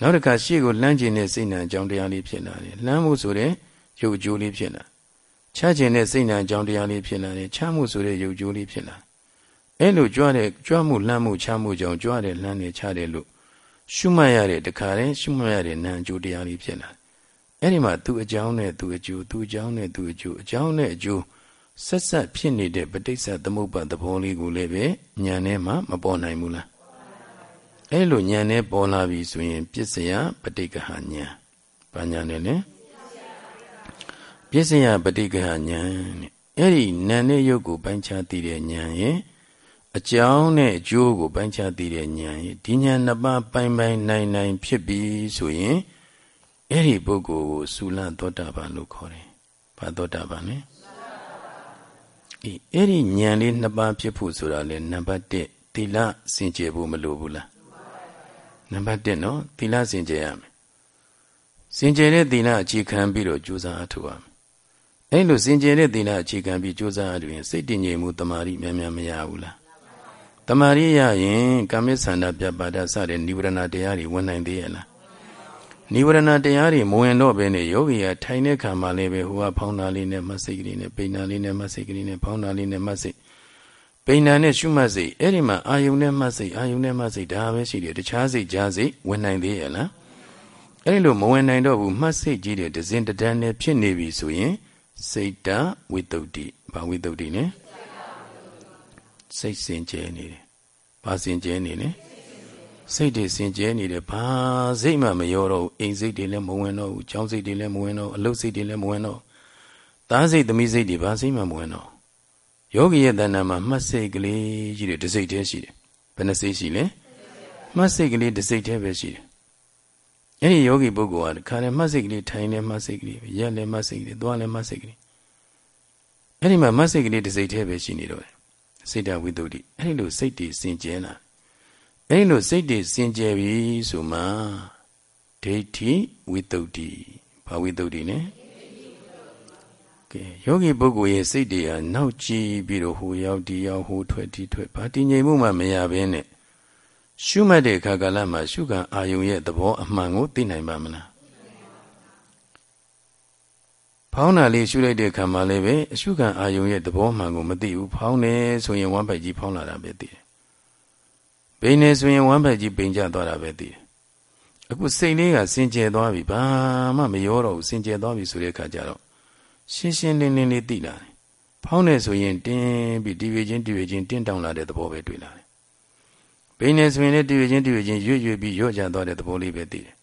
နောက်တစ်ခါရှေ့ကိုလှမ်းခြင်းနဲ့စိတ်နှံအကြောင်းတရားလေးဖြစ်လာတယ်လှမ်းမှုဆိုတဲ့ရုပ်ကျိုးလေးဖြစ်လာချခြင်းနဲ့စိတ်နှံအကြောင်းတရားလေးဖြစ်လာတယ်ချမှုဆိုတဲ့ရုပ်ကျိုးလေးဖြစ်လာအဲ့လိုကြွားတဲ့ကြွားမှုလှမ်းမှုချမှုကြောင့်ကြွားတဲ့လှမ်းတဲ့ချတဲ့လို့ရှုမှတ်ရတဲ့တခါတည်းရှုမှတ်ရတဲ့နာမ်ကျိုးတရားလေးဖြစ်လာ အဲ့ဒီမှာသူ့အကြောင်းနဲ့သူ့အကျိုးသူ့အကြောင်းနဲ့သူ့အကျိုးအကြောင်းနဲ့အကျိုးဆက်ဆက်ဖြစ်နေတဲ့ပဋိစ္စသမုပ္ပါသဘောလေးကိုလည်းပဲဉာဏ်ထဲမှာမပေါ်နိုင်ဘူးလားအဲ့လိုဉာဏ်နဲ့ပေါ်လာပြီဆိုရင် ပြစ္ဆယပဋိက္ခဉာဏ်ဘာဉာဏ်နဲ့လဲပြစ္ဆယပဋိက္ခဉာဏ်နဲ့အဲ့ဒီနာနဲ့ယုတ်ကိုပိုင်းခြားသိတဲ့ဉာဏ်ရဲ့အကြောင်းနဲ့အကျိုးကိုပိုင်းခြားသိတဲ့ဉာဏ်ရဲ့ဒီဉာဏ်နှစ်ပါးပိုင်းပိုင်းနိုင်နိုင်ဖြစ်ပြီဆိုရင် အဲ့ဒီပုဂ္ဂိုလ်ကိုသုလသောတာပန်လို့ခေါ်တယ်။ဘာသောတာပန်လဲ။အေးအဲ့ဒီဉာဏ်လေးနှစ်ပါးဖြစ်ဖို့ဆိုတာလေနံပါတ်1သီလစင်ကြယ်ဖို့မလိုဘူးလား။နံပါတ်1နော်သီလစင်ကြယ်ရမယ်။စင်ကြယ်တဲ့သီလအခြေခံပြီးတော့ကြိုးစားအထောက်ရမယ်။အဲ့လိုစင်ကြယ်တဲ့သီလအခြေခံပြီးကြိုးစားရရင်စိတ်တည်ငြိမ်မှုတမာရီများများမရဘူးလား။တမာရီရရင်ကာမိသန္တာပြပါဒစတဲ့និဝရဏတရားတွေဝင်နိုင်သေးရဲ့လား နိဝရဏတရားတွေမဝင်တော့ဘဲနဲ့ယောဂီကထိုင်တဲ့ခံမှလည်းပဲဟိုကဖောင်းတာလေးနဲ့မစိတ်ကလေးနဲ့ပိန်တာလေးနဲ့မစိတ်ကလေးနဲ့ဖောင်းတာလေးနဲ့မစိတ်ပိန်တာနဲ့ရှုမှတ်စိတ်အဲ့ဒီမှာအာယုန်နဲ့မှတ်စိတ်အာယုန်နဲ့မှတ်စိတ်ဒါပဲရှိတယ်တခြားစိတ်ကြားစိတ်ဝင်နိုင်သေးရဲ့လားအဲ့လိုမဝင်နိုင်တော့ဘူးမှတ်စိတ်ကြီးတဲ့ဒဇင်တဒန်းနဲ့ဖြစ်နေပြီဆိုရင်စိတ်တဝိတုဒ္ဓိဘာဝိတုဒ္ဓိလဲစိတ်စင်ကြဲနေတယ်ဘာစင်ကြဲနေလဲ စိတ်တွေစင်ကြဲနေတယ်ဘာစိတ်မှမရောတော့ဘူးအိမ်စိတ်တွေလည်းမဝင်တော့ဘူးကျောင်းစိတ်တွေလည်းမဝင်တော့အလုပ်စိတ်တွေလည်းမဝင်တော့သားစိတ်သမီးစိတ်တွေဘာစိတ်မှမဝင်တော့ယောဂီရဲ့တဏ္ဍာမှာမှတ်စိတ်ကလေးကြီးတယ်တစ်စိတ်တည်းရှိတယ်ဘယ်နှစိတ်ရှိလဲမှတ်စိတ်ကလေးတစ်စိတ်တည်းပဲရှိတယ်အဲ့ဒီယောဂီပုဂ္ဂိုလ်ကခါနဲ့မှတ်စိတ်ကလေးထိုင်နေမှတ်စိတ်ကလေးရက်လည်းမှတ်စိတ်ကလေးသွားလည်းမှတ်စိတ်ကလေးအဲ့ဒီမှာမှတ်စိတ်ကလေးတစ်စိတ်တည်းပဲရှိနေတော့စိတ်တဝိတ္တုအဲ့ဒီလိုစိတ်တွေစင်ကြဲလာ အဲ့လိုစိတ်တွေစင်ကြယ်ပြီဆိုမှဒိဋ္ဌိဝိတုဒ္ဓိဘာဝိတုဒ္ဓိလဲကဲယောဂီပုဂ္ဂိုလ်ရဲ့စိတ်တွေဟာနောက်ကြည့်ပြီးတော့ဟိုရောက်ဒီရောက်ဟိုထွက်ဒီထွက်ဘာတည်ငြိမ်မှုမှမရဘဲနဲ့ရှုမှတ်တဲ့အခါကလည်းမှရှုခံအာယုံရဲ့သဘောအမှန်ကိုသိနိုင်ပါမလားဖောင်းတာလေးရှုလိုက်တဲ့အခါမှာလည်းပဲအရှုခံအာယုံရဲ့သဘောမှန်ကိုမသိဘူးဖောင်းတယ်ဆိုရင်ဝမ်းပိုက်ကြီးဖောင်းလာတာပဲသိတယ် ဘိန်းနေဆိုရင်ဝမ်းဘက်ကြီးပိန်ကျသွားတာပဲသိတယ်အခုစိတ်လေးကစင်ကြယ်သွားပြီဘာမှမရောတော့ဘူးစင်ကြယ်သွားပြီဆိုတဲ့အခါကျတော့ရှင်းရှင်းလင်းလင်းလေးသိလာတယ်ဖောင်းနေဆိုရင်တင်းပြီးဒီဝေချင်းဒီဝေချင်းတင်းတောင်လာတဲ့သဘောပဲတွေ့လာတယ်ဘိန်းနေဆိုရင်လည်းဒီဝေချင်းဒီဝေချင်းရွရွပြီးရော့ကျသွားတဲ့သဘောလေးပဲသိတယ်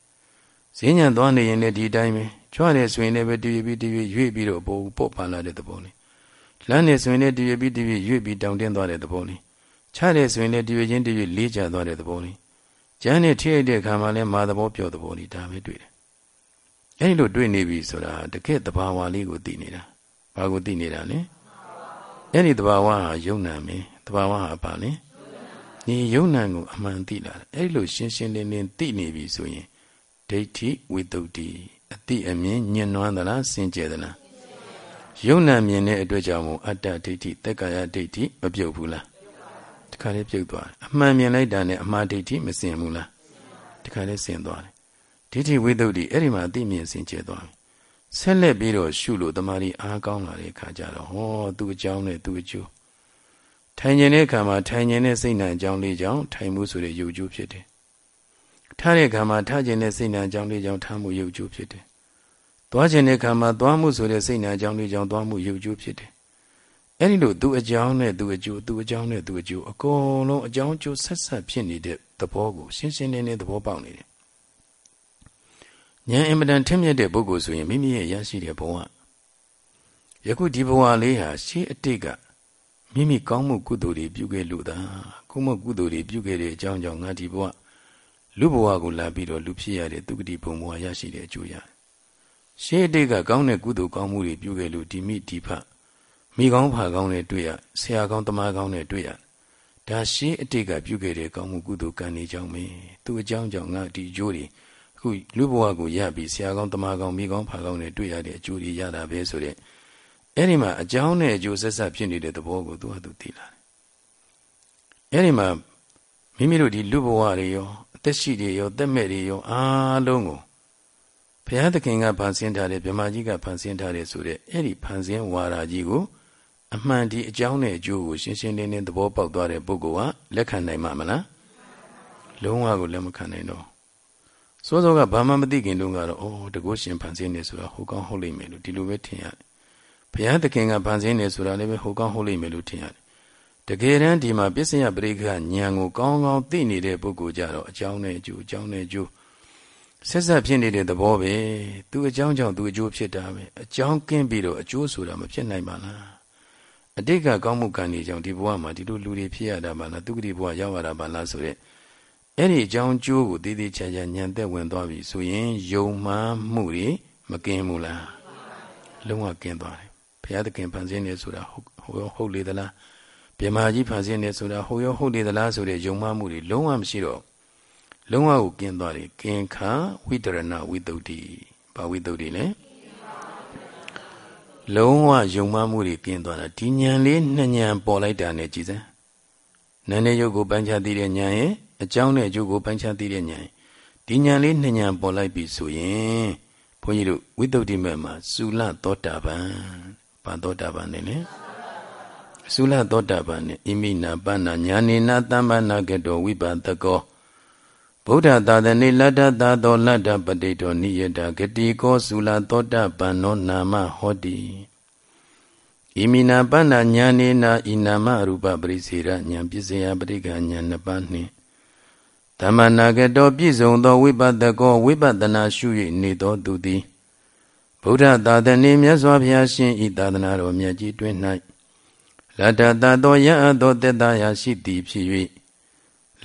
ဈဉ္ညာသွားနေရင်လည်းဒီတိုင်းပဲကြွတယ်ဆိုရင်လည်းပဲဒီဝေပြီးဒီဝေရွေ့ပြီးတော့ပို့ပို့ပါလာတဲ့သဘောလေးလမ်းနေဆိုရင်လည်းဒီဝေပြီးဒီဝေရွေ့ပြီးတောင်တင်းသွားတဲ့သဘောလေး ချတဲ့ဆိုရင်လည်းတရွေချင်းတရွေလေးကျသွားတဲ့သဘောလေးကျမ်းနဲ့ထိရိုက်တဲ့ခံမှလည်းမာသဘောပြောသဘောလေးဒါပဲတွေ့တယ်အဲဒီလိုတွေ့နေပြီဆိုတာတကယ့်တဘာဝလေးကိုသိနေတာဘာကိုသိနေတာလဲအဲ့ဒီတဘာဝဟာယုံနာမင်းတဘာဝဟာပါလဲဒီယုံနာကိုအမှန်သိလာတယ်အဲ့လိုရှင်းရှင်းလင်းလင်းသိနေပြီဆိုရင်ဒိဋ္ဌိဝိတ္တုတိအတိအမြင်ညင်နွမ်းသလားစင်ကြယ်သလားယုံနာမြင်တဲ့အတွက်ကြောင့်မို့အတ္တဒိဋ္ဌိသက်ကာယဒိဋ္ဌိမပြုတ်ဘူးလားတ ခါလေးပြုတ်သွားတယ်အမှန်မြင်လိုက်တာနဲ့အမှားဒိဋ္ဌိမစင်ဘူးလားတခါလေးစင်သွားတယ်ဒိဋ္ဌိဝိတ္တုတိအဲ့ဒီမှာအတိမြင်စင်ကြယ်သွားပြီဆက်လက်ပြီးတော့ရှုလို့တမာရီအားကောင်းလာတဲ့အခါကျတော့ဟောသူ့အကြောင်းနဲ့သူ့အကျိုးထိုင်ခြင်းတဲ့အခါမှာထိုင်ခြင်းတဲ့စိတ်နှံအကြောင်းလေးကြောင့်ထိုင်မှုဆိုတဲ့ယုတ်ကျိုးဖြစ်တယ်ထားတဲ့အခါမှာထားခြင်းတဲ့စိတ်နှံအကြောင်းလေးကြောင့်ထားမှုယုတ်ကျိုးဖြစ်တယ်သွားခြင်းတဲ့အခါမှာသွားမှုဆိုတဲ့စိတ်နှံအကြောင်းလေးကြောင့်သွားမှုယုတ်ကျိုးဖြစ်တယ် အဲ့ဒီလိုသူ့အကြောင်းနဲ့သူ့အကျိုးသူ့အကြောင်းနဲ့သူ့အကျိုးအကုန်လုံးအကြောင်းအကျိုးဆက်ဆက်ဖြစ်နေတဲ့သဘောကိုရှင်းရှင်းလင်းလင်းသဘောပေါက်နေတယ်ဉာဏ်အင်မတန်ထင်မြက်တဲ့ပုဂ္ဂိုလ်ဆိုရင်မိမိရဲ့ရရှိတဲ့ဘဝယခုဒီဘဝလေးဟာရှေးအတိတ်ကမိမိကောင်းမှုကုသိုလ်တွေပြုခဲ့လို့သာကုမကုသိုလ်တွေပြုခဲ့တဲ့အကြောင်းကြောင့်ငါဒီဘဝလူဘဝကိုလာပြီးတော့လူဖြစ်ရတဲ့သူကတိဘုံဘဝရရှိတဲ့အကျိုးရရှေးအတိတ်ကကောင်းတဲ့ကုသိုလ်ကောင်းမှုတွေပြုခဲ့လို့ဒီမိဒီဖ မိကောင်းဖာကောင်းနဲ့တွေ့ရဆရာကောင်းတမကောင်းနဲ့တွေ့ရဒါရှေးအတိတ်ကပြုခဲ့တဲ့ကောင်းမှုကုသိုလ်ကံတွေကြောင့်ပဲသူအကြောင်းကြောင့်ငါဒီအကျိုးတွေခုလူဘဝကိုရပြီးဆရာကောင်းတမကောင်းမိကောင်းဖာကောင်းနဲ့တွေ့ရတဲ့အကျိုးတွေရတာပဲဆိုတဲ့အဲ့ဒီမှာအကြောင်းနဲ့အကျိုးဆက်ဆက်ဖြစ်နေတဲ့သဘောကိုသူကသူသိလာတယ်အဲ့ဒီမှာမိမိတို့ဒီလူဘဝတွေရောအသက်ရှိတွေရောသက်မဲ့တွေရောအားလုံးကိုဘုရားသခင်ကဖန်ဆင်းထားတယ်ဗြဟ္မာကြီးကဖန်ဆင်းထားတယ်ဆိုတဲ့အဲ့ဒီဖန်ဆင်းဝါရာကြီးကို အမှန်ဒီအကြောင်းနဲ့အကျိုးကိုရှင်းရှင်းလင်းလင်းသဘောပေါက်သွားတဲ့ပုဂ္ဂိုလ်ကလက်ခံနိုင်မှာမလားလုံးဝကိုလက်မခံနိုင်တော့စောစောကဘာမှမသိခင်တုန်းကတော့အော်တကုရှင်ဖန်ဆင်းနေဆိုတာဟုတ်ကောင်းဟုတ်လိမ့်မယ်လို့ဒီလိုပဲထင်ရတယ်ဘုရားသခင်ကဖန်ဆင်းနေဆိုတာလည်းပဲဟုတ်ကောင်းဟုတ်လိမ့်မယ်လို့ထင်ရတယ်တကယ်တမ်းဒီမှာပစ္စယပရိက္ခဉာဏ်ကိုကောင်းကောင်းသိနေတဲ့ပုဂ္ဂိုလ်ကြတော့အကြောင်းနဲ့အကျိုးအကြောင်းနဲ့အကျိုးဆက်ဆက်ဖြစ်နေတဲ့သဘောပဲသူအကြောင်းကြောင့်သူအကျိုးဖြစ်တာပဲအကြောင်းကင်းပြီးတော့အကျိုးဆိုတာမဖြစ်နိုင်ပါလား အတိတ်ကကောင်းမှုကံတွေကြောင့်ဒီဘဝမှာဒီလိုလူတွေဖြစ်ရတာပါလားသူကတိဘဝရောက်ရတာပါလားဆိုတဲ့အဲ့ဒီအကြောင်းကျိုးကိုတည်တည်ချာချာညံသက်ဝင်သွားပြီဆိုရင်ယုံမှန်းမှုတွေမကင်းဘူးလားလုံးဝကင်းသွားတယ်ဘုရားသခင်ဖန်ဆင်းနေဆိုတာဟုတ်ဟုတ်ဟုတ်လေသလားပြမကြီးဖန်ဆင်းနေဆိုတာဟုတ်ရောဟုတ်လေသလားဆိုတဲ့ယုံမှန်းမှုတွေလုံးဝမရှိတော့လုံးဝကိုကင်းသွားတယ်ကင်ခာဝိတရဏဝိတုဒ္ဓိဘာဝိတုဒ္ဓိလဲ လုံးဝယုံမှမှုတွေကင်းသွားတာဒီဉာဏ်လေးနှစ်ဉာဏ်ပေါ်လိုက်တာနဲ့ကြည်စမ်းနာနဲ့ရုပ်ကိုပိုင်းခြားသိတဲ့ဉာဏ်ရဲ့အကြောင်းနဲ့အကျိုးကိုပိုင်းခြားသိတဲ့ဉာဏ်ဒီဉာဏ်လေးနှစ်ဉာဏ်ပေါ်လိုက်ပြီဆိုရင်ဘုန်းကြီးတို့ဝိတုဒ္ဓိမဲ့မှာသုလသောတာပန်ဘာသောတာပန်နဲ့လဲသုလသောတာပန်နဲ့ဣမိနာပဏ္ဏညာနေနာတမ္ပနာကတောဝိပါဒကော ဗုဒ္ဓသာသနေလတ္တသာသောလတ္တပတိတောနိယတဂတိကောသုလသောတာပန်နောနာမဟောတိဣမိနာပဏ္ဏညာနေနာဣနာမရူပပရိစေရညာပစ္စယပရိကညာနှစ်ပါးနှင့်ဓမ္မနာကတောပြည့်စုံသောဝိပဿကောဝိပဿနာရှု၍နေသောသူသည်ဗုဒ္ဓသာသနေမြတ်စွာဘုရားရှင်ဤသာသနာတော်မြတ်ကြီးတွင်၌လတ္တတသောယအသောတေတ္တရာရှိသည်ဖြစ်၍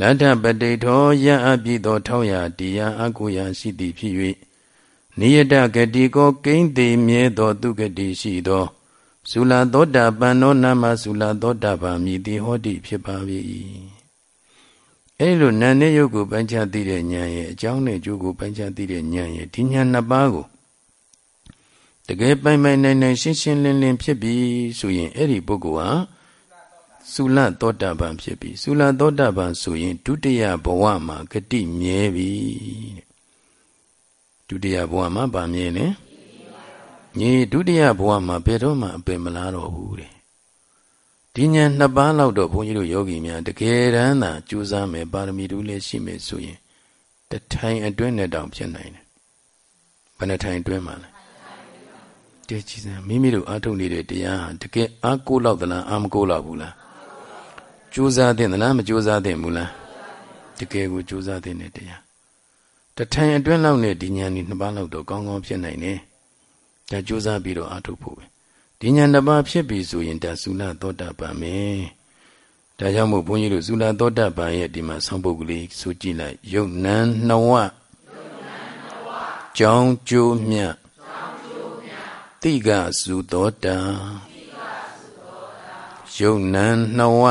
လတ္ထပတိထောယအပြည့်သောထောက်ရတရားအကုရာရှိသည်ဖြစ်၍နိယတဂတိကိုကိမ့်သေးမြဲသောသူဂတိရှိသောသုလသောတာပန်သောနာမသုလသောတာပန်မြည်သည်ဟောတိဖြစ်ပါ၏အဲဒီလိုနာနဲ့ရုပ်ကိုပိုင်းခြားသိတဲ့ဉာဏ်ရဲ့အကြောင်းနဲ့အကျိုးကိုပိုင်းခြားသိတဲ့ဉာဏ်ရဲ့ဒီဉာဏ်နှစ်ပါးကိုတကယ်ပိုင်ပိုင်နိုင်နိုင်ရှင်းရှင်းလင်းလင်းဖြစ်ပြီဆိုရင်အဲ့ဒီပုဂ္ဂိုလ်ဟာ သုလသောတာပန်ဖြစ်ပြီသုလသောတာပန်ဆိုရင်ဒုတိယဘဝမှာဂတိမြဲပြီဒုတိယဘဝမှာဗာမြဲလဲညီဒုတိယဘဝမှာဘယ်တော့မှအပင်မလားတော့ဘူးတဲ့ဒီညာနှစ်ပါးလောက်တော့ဘုန်းကြီးတို့ယောဂီများတကယ်တမ်းသာကြိုးစားမယ်ပါရမီတူလည်းရှိမယ်ဆိုရင်တထိုင်အတွင်းနဲ့တောင်ဖြစ်နိုင်တယ်ဘယ်နှထိုင်အတွင်းမှာလဲတည်ကြည်စမ်းမိမိတို့အားထုတ်နေတဲ့တရားဟာတကယ်အားကိုးလောက်သလားအားမကိုးလောက်ဘူးလား ကြိုးစားတဲ့သလားမကြိုးစားတဲ့ဘူးလားတကယ်ကိုကြိုးစားတဲ့တရားတထိုင်အတွင်းလောက်နဲ့ဒီညာนี่နှစ်ပါးလောက်တော့ကောင်းကောင်းဖြစ်နိုင်တယ်ဒါကြိုးစားပြီးတော့အားထုတ်ဖို့ပဲဒီညာနှစ်ပါးဖြစ်ပြီဆိုရင်ဒါသုလသောတာပန်မယ်ဒါကြောင့်မို့ဘုန်းကြီးတို့သုလသောတာပန်ရဲ့ဒီမှာဆောင်းပုဒ်ကလေးဆိုကြည့်လိုက်ယုတ်နံနှဝကြောင်းကျိုးမြတ်တိကစုသောတာယုတ်နံနှဝ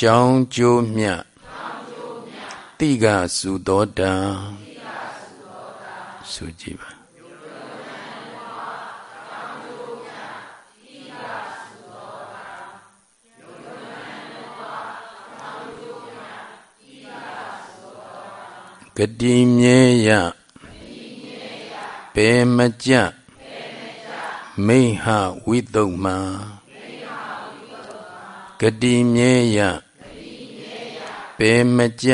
ကြောင်းကျိုးမြတိကစုသောတာဆိုကြည့်ပါဂတိမြဲရပေမကြမိဟဝိတုမ ဂတိမြဲရပေမကြ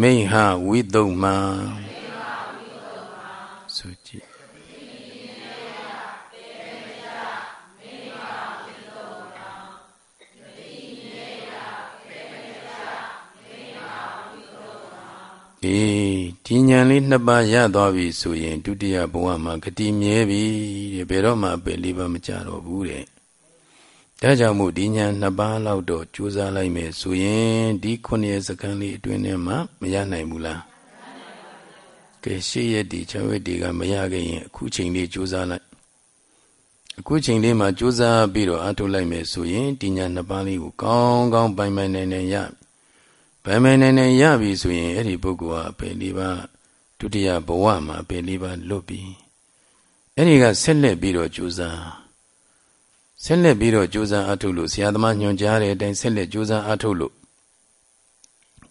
မိဟဝိတုမဆိုကြည့်အေးဒီဉာဏ်လေးနှစ်ပါးရသွားပြီဆိုရင်ဒုတိယဘဝမှာဂတိမြဲပြီတဲ့ဘယ်တော့မှအပယ်လေးပါးမကြတော့ဘူးတဲ့ ဒါကြောင့်မို့ဒီဉာဏ်နှစ်ပါးလောက်တော့ကြိုးစားလိုက်မယ်ဆိုရင်ဒီခုနှစ်စကန်လေးအတွင်းထဲမှာမရနိုင်ဘူးလားကဲရှေ့ရက်ဒီ6ရက်ဒီကမရခဲ့ရင်အခုချိန်လေးကြိုးစားလိုက်အခုချိန်လေးမှာကြိုးစားပြီးတော့အားထုတ်လိုက်မယ်ဆိုရင်ဒီဉာဏ်နှစ်ပါးလေးကိုကောင်းကောင်းပိုင်ပိုင်နိုင်နိုင်ရဗမန်နိုင်နိုင်ရပြီဆိုရင်အဲ့ဒီပုဂ္ဂိုလ်ဟာအပေလေးပါဒုတိယဘဝမှာအပေလေးပါလွတ်ပြီအဲ့ဒီကဆက်လက်ပြီးတော့ကြိုးစား ဆက်လက်ပြီးတော့ကြိုးစားအထုတ်လို့ဆရာသမားညွှန်ကြားတဲ့အတိုင်းဆက်လက်ကြိုးစားအထုတ်လို့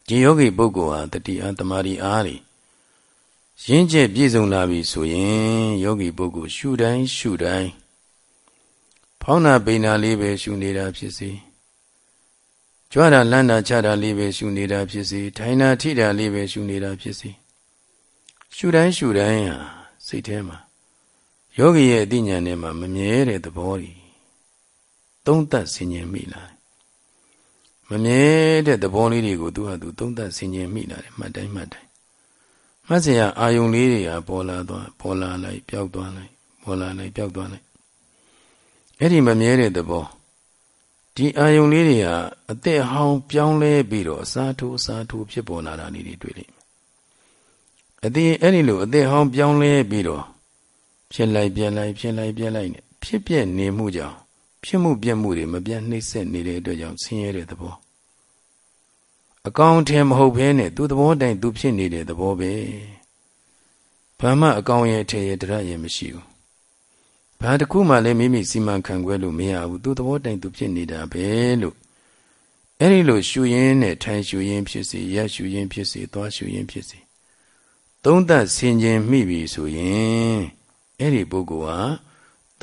ဒီယောဂီပုဂ္ဂိုလ်ဟာတတိအတမာရီအားတွေရင်းကျက်ပြည့်စုံလာပြီဆိုရင်ယောဂီပုဂ္ဂိုလ်ရှုတိုင်းရှုတိုင်းဖောင်းနာပိန်နာလေးပဲရှုနေတာဖြစ်စေကြွားတာလန်းတာချတာလေးပဲရှုနေတာဖြစ်စေထိုင်တာထိတာလေးပဲရှုနေတာဖြစ်စေရှုတိုင်းရှုတိုင်းဟာစိတ်ထဲမှာယောဂီရဲ့အသိဉာဏ်ထဲမှာမမြဲတဲ့သဘောကြီး သုံးသပ်ဆင်ញင်မိလာမမြဲတဲ့သဘောလေးတွေကိုသူဟာသူသုံးသပ်ဆင်ញင်မိလာတယ်မှတ်တိုင်းမှတ်တိုင်းမှတ်စရာအာယုံလေးတွေဟာပေါ်လာသွားပေါ်လာလိုက်ပျောက်သွားလိုက်ပေါ်လာလိုက်ပျောက်သွားလိုက်အဲ့ဒီမမြဲတဲ့သဘောဒီအာယုံလေးတွေဟာအသက်ဟောင်းပြောင်းလဲပြီးတော့အစားထိုးအစားထိုးဖြစ်ပေါ်လာတာလေးတွေတွေ့လိမ့်မယ်အသေးအဲ့ဒီလိုအသက်ဟောင်းပြောင်းလဲပြီးတော့ဖြစ်လိုက်ပြက်လိုက်ဖြစ်လိုက်ပြက်လိုက်နဲ့ဖြစ်ပြက်နေမှုကြောင့် ဖြစ်မှုပြက်မှုတွေမပြတ်နှိမ့်ဆက်နေတဲ့အတွက်ကြောင့်ဆင်းရဲတဲ့သဘောအကောင်ထဲမဟုတ်ဘဲနဲ့သူ့သဘောတိုင်သူဖြစ်နေတဲ့သဘောပဲဘာမှအကောင်ရဲ့အထည်ရဲ့တရရဲ့မရှိဘူးဘာတစ်ခုမှလည်းမိမိစီမံခန့်ခွဲလို့မရဘူးသူ့သဘောတိုင်သူဖြစ်နေတာပဲလို့အဲ့ဒီလိုရှူရင်းနဲ့ထိုင်ရှူရင်းဖြစ်စီရက်ရှူရင်းဖြစ်စီသွားရှူရင်းဖြစ်စီသုံးသပ်ဆင်ခြင်မိပြီဆိုရင်အဲ့ဒီပုဂ္ဂိုလ်ဟာ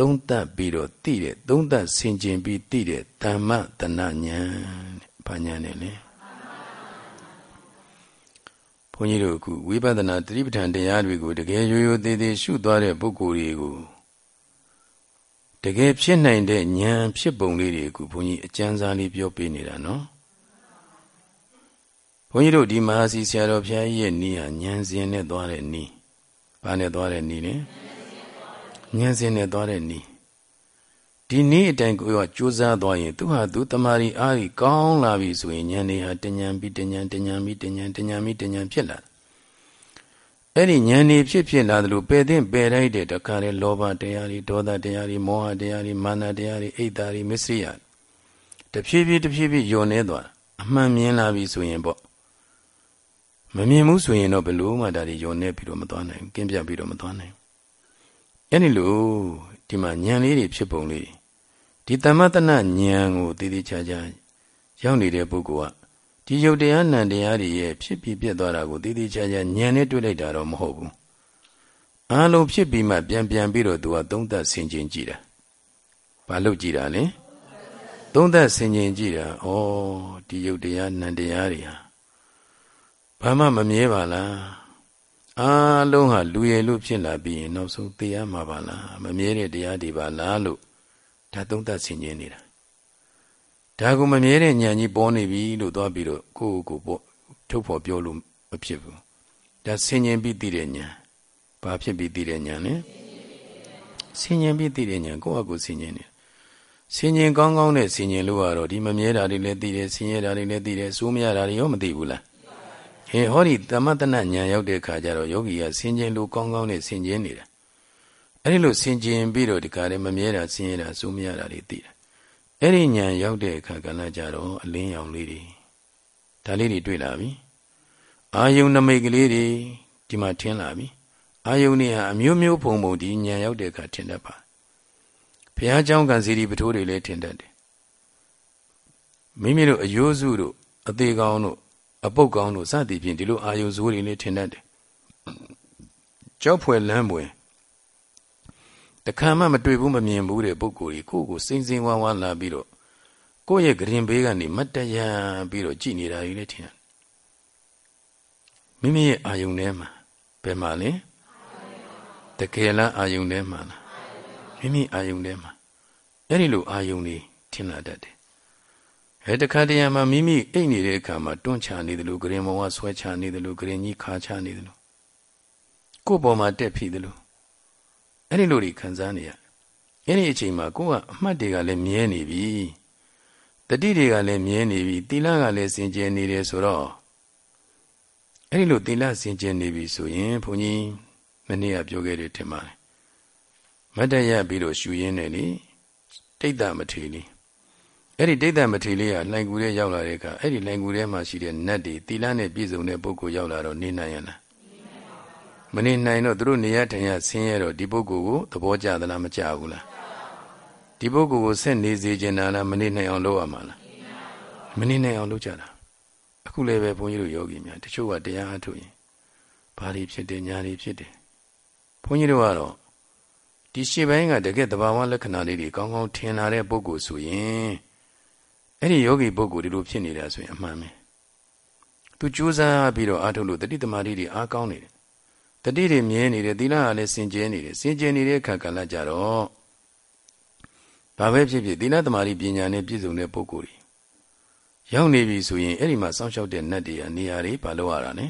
သုံးသပ်ပြီးတော့သိတဲ့သုံးသပ်ဆင်ခြင်ပြီးသိတဲ့ဓမ္မတဏဉာဏ်ဘာဉာဏ်နဲ့လဲဘုန်းကြီးတို့အခုဝိပဿနာတတိပဋ္ဌာန်တရားတွေကိုတကယ်ရိုးရိုးသေးသေးရှုသွားတဲ့ပုဂ္ဂိုလ်တွေကိုတကယ်ဖြစ်နိုင်တဲ့ဉာဏ်ဖြစ်ပုံလေးတွေအခုဘုန်းကြီးအကျဉ်းစားလေးပြောပြနေတာနော်ဘုန်းကြီးတို့ဒီမဟာစီဆရာတော်ဘုရားကြီးရဲ့နီးဟာဉာဏ်စဉ်နဲ့သွားတဲ့နီးဘာနဲ့သွားတဲ့နီးလဲ ဉာဏ်စဉ်နဲ့သွားတဲ့နီးဒီနည်းအတိုင်းကိုကြိုးစားသွားရင်သူဟာသူတမာရီအားကြီးကောင်းလာပြီဆိုရင်ဉာဏ်တွေဟာတဉဏ်ပြီးတဉဏ်တဉဏ်ပြီးတဉဏ်တဉဏ်ပြီးတဉဏ်ဖြစ်လာအဲ့ဒီဉာဏ်တွေဖြစ်ဖြစ်လာသလိုပယ်တဲ့ပယ်လိုက်တဲ့တခါလေလောဘတရားတွေဒေါသတရားတွေမောဟတရားတွေမာနတရားတွေအိတ်တာတွေမစ္စရိယတဖြည်းဖြည်းတဖြည်းဖြည်းယုံနေသွားအမှန်မြင်လာပြီဆိုရင်ပေါ့မမြင်ဘူးဆိုရင်တော့ဘယ်လို့မှဒါတွေယုံနေပြီးတော့မသွားနိုင်ဘူးကင်းပြပြီးတော့မသွားနိုင်ဘူး အဲ့ဒီလိုဒီမှာဉာဏ်လေးတွေဖြစ်ပုံလေးဒီတမတနာဉာဏ်ကိုတည်တည်ချာချာရောက်နေတဲ့ပုဂ္ဂိုလ်ကဒီယုတ်တရားနံတရားတွေရဲ့ဖြစ်ပြီးပြတ်သွားတာကိုတည်တည်ချာချာဉာဏ်နဲ့တွေ့လိုက်တာတော့မဟုတ်ဘူးအားလုံးဖြစ်ပြီးမှပြန်ပြန်ပြီးတော့သူကသုံးသပ်ဆင်ခြင်ကြည့်တာဘာလို့ကြည့်တာလဲသုံးသပ်ဆင်ခြင်ကြည့်တာဩဒီယုတ်တရားနံတရားတွေဟာဘာမှမမြဲပါလား အားလုံးဟာလူရည်လို့ဖြစ်လာပြီးရင်နောက်ဆုံးသိရမှာပါလားမမြဲတဲ့တရားတွေပါလားလို့ဒါသုံးသပ်ဆင်ခြင်နေတာဒါကမမြဲတဲ့ဉာဏ်ကြီးပေါ်နေပြီလို့သွားပြီးတော့ကိုယ့်ကိုယ်ပေါ့ထုတ်ဖော်ပြောလို့မဖြစ်ဘူးဒါဆင်ခြင်ပြီးသိတဲ့ဉာဏ်ဘာဖြစ်ပြီးသိတဲ့ဉာဏ်လဲဆင်ခြင်ပြီးသိတဲ့ဉာဏ်ကိုယ့်အကူဆင်ခြင်နေဆင်ခြင်ကောင်းကောင်းနဲ့ဆင်ခြင်လို့ကတော့ဒီမမြဲတာတွေလည်းသိတယ်ဆင်းရဲတာတွေလည်းသိတယ်စိုးမရတာတွေရောမသိဘူးလား ဟင်ဟောဒီတမတနာဉာဏ်ရောက်တဲ့ခါကျတော့ယောဂီကဆင်ခြင်လို့ကောင်းကောင်းနဲ့ဆင်ခြင်နေတာအဲ့ဒီလိုဆင်ခြင်ပြီးတော့ဒီကားလေးမမြဲတာဆင်းရဲတာစိုးမရတာတွေသိတယ် အဲ့ဒီညာရောက်တဲ့အခါကလည်းကြတော့အလင်းရောင်လေးတွေဒါလေးတွေတွေ့လာပြီအာယုန်နမိတ်ကလေးတွေဒီမှာထင်းလာပြီအာယုန်တွေဟာအမျိုးမျိုးပုံပုံဒီညာရောက်တဲ့အခါထင်တတ်ပါဘုရားเจ้าကံစီရီပထိုးတွေလည်းထင်တတ်တယ်မိမိတို့အယိုးစုတို့အသေးကောင်းတို့ အပုတ်ကောင်းတို့စသည်ဖြင့်ဒီလိုအာယုန်ဇိုးတွေလည်းထင်တတ်တယ်ကြောက်ဖွယ်လမ်းပွယ်တခါမှမတွေ့ဘူးမမြင်ဘူးတဲ့ပုဂ္ဂိုလ်ကြီးကိုယ့်ကိုစိမ့်စိမ့်ဝါးဝါလာပြီးတော့ကိုယ့်ရဲ့ဂရင်ဘေးကနေမတ်တရံပြီးတော့ကြည်နေတာကြီးလည်းထင်တယ်မိမိရဲ့အာယုန်ထဲမှာဘယ်မှာလဲတကယ်လားအာယုန်ထဲမှာလားမိမိအာယုန်ထဲမှာအဲ့ဒီလိုအာယုန်လေးထင်လာတတ်တယ် အဲတခါတရံမှာမိမိအိတ်နေတဲ့အခါမှာတွန့်ချနေတယ်လို့ဂရင်ဘဝဆွဲချနေတယ်လို့ဂရင်ကြီးခါချနေတယ်လို့ကိုယ့်ပေါ်မှာတက်ဖြစ်တယ်လို့အဲ့ဒီလိုတွေခံစားနေရအဲ့ဒီအချိန်မှာကိုကအမှတ်တွေကလည်းမြဲနေပြီတတိတွေကလည်းမြဲနေပြီသီလကလည်းစင်ကြယ်နေတယ်ဆိုတော့အဲ့ဒီလိုသီလစင်ကြယ်နေပြီဆိုရင်ဘုန်းကြီးမနေ့ကပြောခဲ့တယ်ထင်ပါတယ်မတ်တရပြီးတော့ရှူရင်းနဲ့လေတိတ်တမထေလေး အဲ့ဒီတိတ်တမထေလေးကလှိုင်ကူထဲရောက်လာတဲ့အခါအဲ့ဒီလှိုင်ကူထဲမှာရှိတဲ့နတ်တွေသီလနဲ့ပြည့်စုံတဲ့ပုဂ္ဂိုလ်ရောက်လာတော့နေနိုင်ရလားမနေနိုင်တော့သူတို့နေရထိုင်ရဆင်းရဲတော့ဒီပုဂ္ဂိုလ်ကိုသဘောကျသလားမကျဘူးလားဒီပုဂ္ဂိုလ်ကိုဆက်နေစေချင်တာလားမနေနိုင်အောင်လုပ်ရမှာလားမနေနိုင်အောင်လုပ်ကြတာအခုလည်းပဲဘုန်းကြီးတို့ယောဂီများတချို့ကတရားအထုတ်ရင်ဘာတွေဖြစ်တယ်ညာတွေဖြစ်တယ်ဘုန်းကြီးတို့ကတော့ဒီရှေ့ပိုင်းကတကယ်တဘာဝလက္ခဏာလေးတွေကောင်းကောင်းထင်လာတဲ့ပုဂ္ဂိုလ်ဆိုရင် အဲ့ဒီယောဂီပုဂ္ဂိုလ်ဒီလိုဖြစ်နေတာဆိုရင်အမှန်ပဲသူကြိုးစားပြီးတော့အားထုတ်လို့တတိတမာတိတွေအားကောင်းနေတယ်တတိတွေမြဲနေတယ်သီလကလည်းစင်ကြဲနေတယ်စင်ကြဲနေတဲ့အခါကလည်းကြတော့ဘာပဲဖြစ်ဖြစ်သီလသမารိပညာနဲ့ပြည့်စုံတဲ့ပုဂ္ဂိုလ်ကြီးရောက်နေပြီဆိုရင်အဲ့ဒီမှာစောင့်ရှောက်တဲ့နတ်တွေကနေရာတွေဘာလို့ရတာလဲ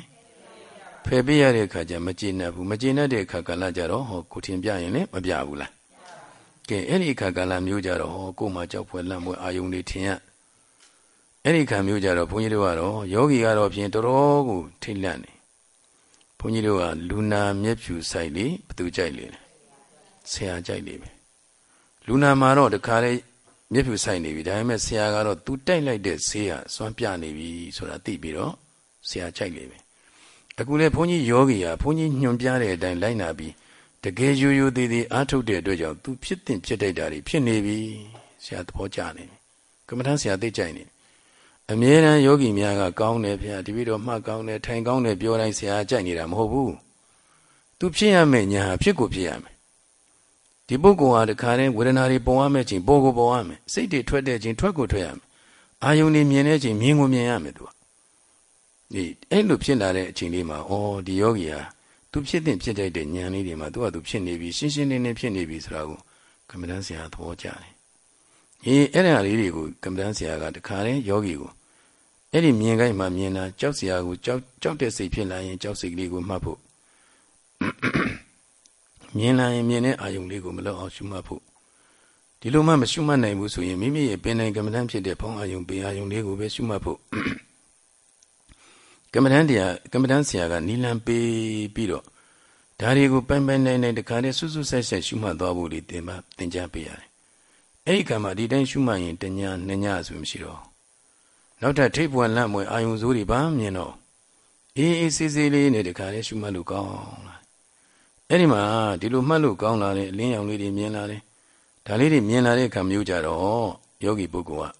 ဖယ်ပေးရတဲ့အခါကျမကျေနပ်ဘူးမကျေနပ်တဲ့အခါကလည်းကြတော့ဟောကိုထင်ပြရင်လည်းမပြဘူးလားကဲအဲ့ဒီအခါကလည်းမျိုးကြတော့ဟောကို့မှာကြောက်ဖွယ်လန့်ဖွယ်အာယုန်တွေထင်ရ အဲ့ဒီခံမျိုးကြတော့ဘုန်းကြီးတို့ကတော့ယောဂီကတော့ဖြင့်တော်တော်ကိုထိတ်လန့်နေဘုန်းကြီးတို့ကလူနာမျက်ဖြူဆိုင်လေဘသူကြိုက်လေဆရာကြိုက်လေပဲလူနာမှာတော့တခါလေမျက်ဖြူဆိုင်နေပြီဒါပေမဲ့ဆရာကတော့သူတိုက်လိုက်တဲ့ဆေးကစွမ်းပြနေပြီဆိုတာသိပြီးတော့ဆရာကြိုက်လေပဲအခုလေဘုန်းကြီးယောဂီဟာဘုန်းကြီးညွန်ပြတဲ့အတိုင်းလိုက်နာပြီးတကယ်ရိုးရိုးသေးသေးအားထုတ်တဲ့အတွက်ကြောင့်သူဖြစ်တင်ဖြစ်တတ်တာတွေဖြစ်နေပြီဆရာသဘောကျနေပြီကမ္မထဆရာသိကြိုက်နေ အမြဲတမ်းယောဂီများကကောင်းတယ်ဗျာတပည့်တော်မှတ်ကောင်းတယ်ထိုင်ကောင်းတယ်ပြောတိုင်းဆရာကြိုက်နေတာမဟုတ်ဘူးသူဖြစ်ရမယ့်ညာဖြစ်ကိုဖြစ်ရမယ်ဒီပုဂ္ဂိုလ်ဟာတခါတည်းဝေဒနာတွေပေါ်ရမယ့်ချိန်ပေါ်ကိုပေါ်ရမယ်စိတ်တွေထွက်တဲ့ချိန်ထွက်ကိုထွက်ရမယ်အာယုန်တွေမြင်တဲ့ချိန်မြင်ကိုမြင်ရမယ်သူကဒီအဲ့လိုဖြစ်လာတဲ့အချိန်လေးမှာဩဒီယောဂီဟာသူဖြစ်တဲ့ဖြစ်တတ်တဲ့ဉာဏ်လေးတွေမှာသူကသူဖြစ်နေပြီရှင်းရှင်းလင်းလင်းဖြစ်နေပြီဆိုတာကိုကမ္မဋ္ဌာန်းဆရာသဘောကျတယ်အေးအဲ့ဒါလေးတွေကိုကမ္မဋ္ဌာန်းဆရာကတခါတည်းယောဂီကို အဲ့ဒီမြင်ခိုင်းမှမြင်တာကြောက်စရာကိုကြောက်ကြောက်တဲ့စိတ်ဖြစ်လာရင်ကြောက်စိတ်ကလေးကိုမှတ်ဖို့မြင်လာရင်မြင်တဲ့အာယုံလေးကိုမလောက်အောင်ရှုမှတ်ဖို့ဒီလိုမှမရှုမှတ်နိုင်ဘူးဆိုရင်မိမိရဲ့ပင်နိုင်ကမ္မဋ္ဌာန်းဖြစ်တဲ့ဖောင်းအာယုံပင်အာယုံလေးကိုပဲရှုမှတ်ဖို့ကမ္မဋ္ဌာန်းတရားကမ္မဋ္ဌာန်းဆရာကနီလန်ပေးပြီးတော့ဒါတွေကိုပိုင်ပိုင်နိုင်နိုင်တခါတည်းစွစွဆက်ဆက်ရှုမှတ်သွားဖို့လေးသင်ပါသင်ကြားပေးရတယ်အဲ့ဒီကံမှာဒီတိုင်းရှုမှတ်ရင်တညာနှစ်ညဆိုမရှိတော့ နောက်ထပ်ထိပ်ပွက်လန့်မွေအာယုံစိုးတွေဘာမြင်တော့အေးအေးဆေးဆေးလေးနဲ့တခါလေးရှုမှတ်လို့ကောင်းလာအဲ့ဒီမှာဒီလိုမှတ်လို့ကောင်းလာတဲ့အလင်းရောင်လေးတွေမြင်လာတယ်ဒါလေးတွေမြင်လာတဲ့အခါမျိုးကြတော့ယောဂီပုဂ္ဂိုလ်က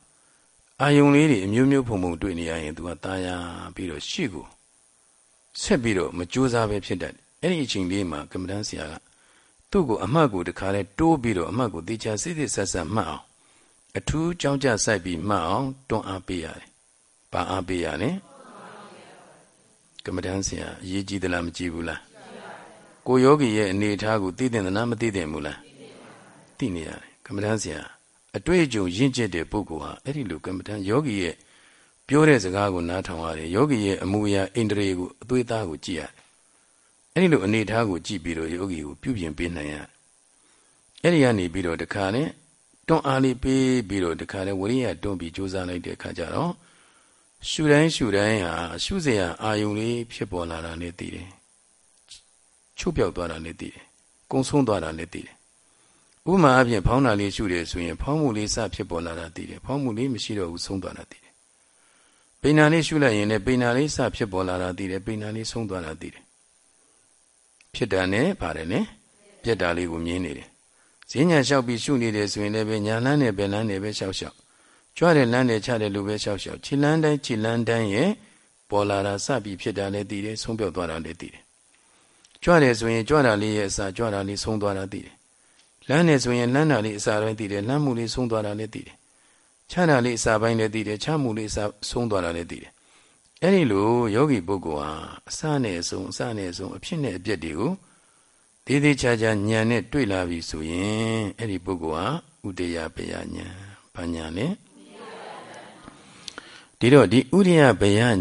အာယုံလေးတွေအမျိုးမျိုးဖုံဖုံတွေ့နေရရင်သူကตาရပြီးတော့ရှေ့ကိုဆက်ပြီးတော့မကြိုးစားပဲဖြစ်တတ်တယ်အဲ့ဒီအချိန်လေးမှာကမ္မဋ္ဌာန်းဆရာကသူ့ကိုအမှတ်ကိုတခါလဲတိုးပြီးတော့အမှတ်ကိုတေချာစိစိဆက်ဆက်မှတ်အောင်အထူးကြောင်းကြစိုက်ပြီးမှတ်အောင်တွန်းအားပေးရတယ်။ ဘာအားပေးရလဲ။ကမ္မဋ္ဌာန်းဆရာအရေးကြီးသလားမကြည့်ဘူးလား။ကိုယောဂီရဲ့အနေအထားကိုသိတဲ့နာမသိတဲ့ဘူးလား။သိနေရတယ်ကမ္မဋ္ဌာန်းဆရာအတွေ့အကြုံရင့်ကျက်တဲ့ပုဂ္ဂိုလ်ဟာအဲ့ဒီလိုကမ္မဋ္ဌာန်းယောဂီရဲ့ပြောတဲ့စကားကိုနားထောင်ရတယ်ယောဂီရဲ့အမှုအရာအိန္ဒြေကိုအသွေးသားကိုကြည့်ရတယ်အဲ့ဒီလိုအနေထားကိုကြည့်ပြီးတော့ယောဂီကိုပြုပြင်ပေးနိုင်ရအဲ့ဒီကနေပြီးတော့တခါနဲ့တွန်းအားလေးပေးပြီးတော့တခါနဲ့ဝရိယတွန်းပြီးကြိုးစားလိုက်တဲ့အခါကျတော့ ရှုတိုင်းရှုတိုင်းဟာရှုစရာအာယုံလေးဖြစ်ပေါ်လာတာနဲ့တည်တယ်ချုပ်ပြောက်သွားတာနဲ့တည်တယ်ကုံဆုံးသွားတာနဲ့တည်တယ်ဥမာအပြင်ဖောင်းတာလေးရှုတယ်ဆိုရင်ဖောင်းမှုလေးစဖြစ်ပေါ်လာတာတည်တယ်ဖောင်းမှုလေးမရှိတော့ဘူးဆုံးသွားတာတည်တယ်ပိဏာလေးရှုလိုက်ရင်လည်းပိဏာလေးစဖြစ်ပေါ်လာတာတည်တယ်ပိဏာလေးဆုံးသွားတာတည်တယ်ဖြစ်တာနဲ့ပါတယ်နဲ့ပြက်တာလေးကိုမြင်နေတယ်ဈဉ္ညာလျှောက်ပြီးရှုနေတယ်ဆိုရင်လည်းပဲညာလန်းနဲ့ဘယ်လန်းနဲ့ပဲလျှောက်လျှောက် ကြွတဲ့လန်းနဲ့ချတဲ့လူပဲလျှောက်လျှောက်ခြေလန်းတိုင်းခြေလန်းတိုင်းရဲ့ပေါ်လာတာစပြီးဖြစ်တာလည်းသိတယ်ဆုံးပြောက်သွားတာလည်းသိတယ်ကြွတယ်ဆိုရင်ကြွတာလေးရဲ့အစာကြွတာလေးဆုံးသွားတာသိတယ်လမ်းတယ်ဆိုရင်လမ်းတာလေးအစာပိုင်းသိတယ်လမ်းမှုလေးဆုံးသွားတာလည်းသိတယ်ချတာလေးအစာပိုင်းလည်းသိတယ်ချမှုလေးအစာဆုံးသွားတာလည်းသိတယ်အဲ့ဒီလိုယောဂီပုဂ္ဂိုလ်ဟာအစနဲ့အဆုံးအစနဲ့အဆုံးအဖြစ်နဲ့အပျက်တွေကိုသေးသေးချာချာဉာဏ်နဲ့တွေ့လာပြီဆိုရင်အဲ့ဒီပုဂ္ဂိုလ်ဟာဥဒယပယဉာဏ်ဘာဉာဏ်လဲ ဒီတော့ဒီဥဒယပယဉာဏ်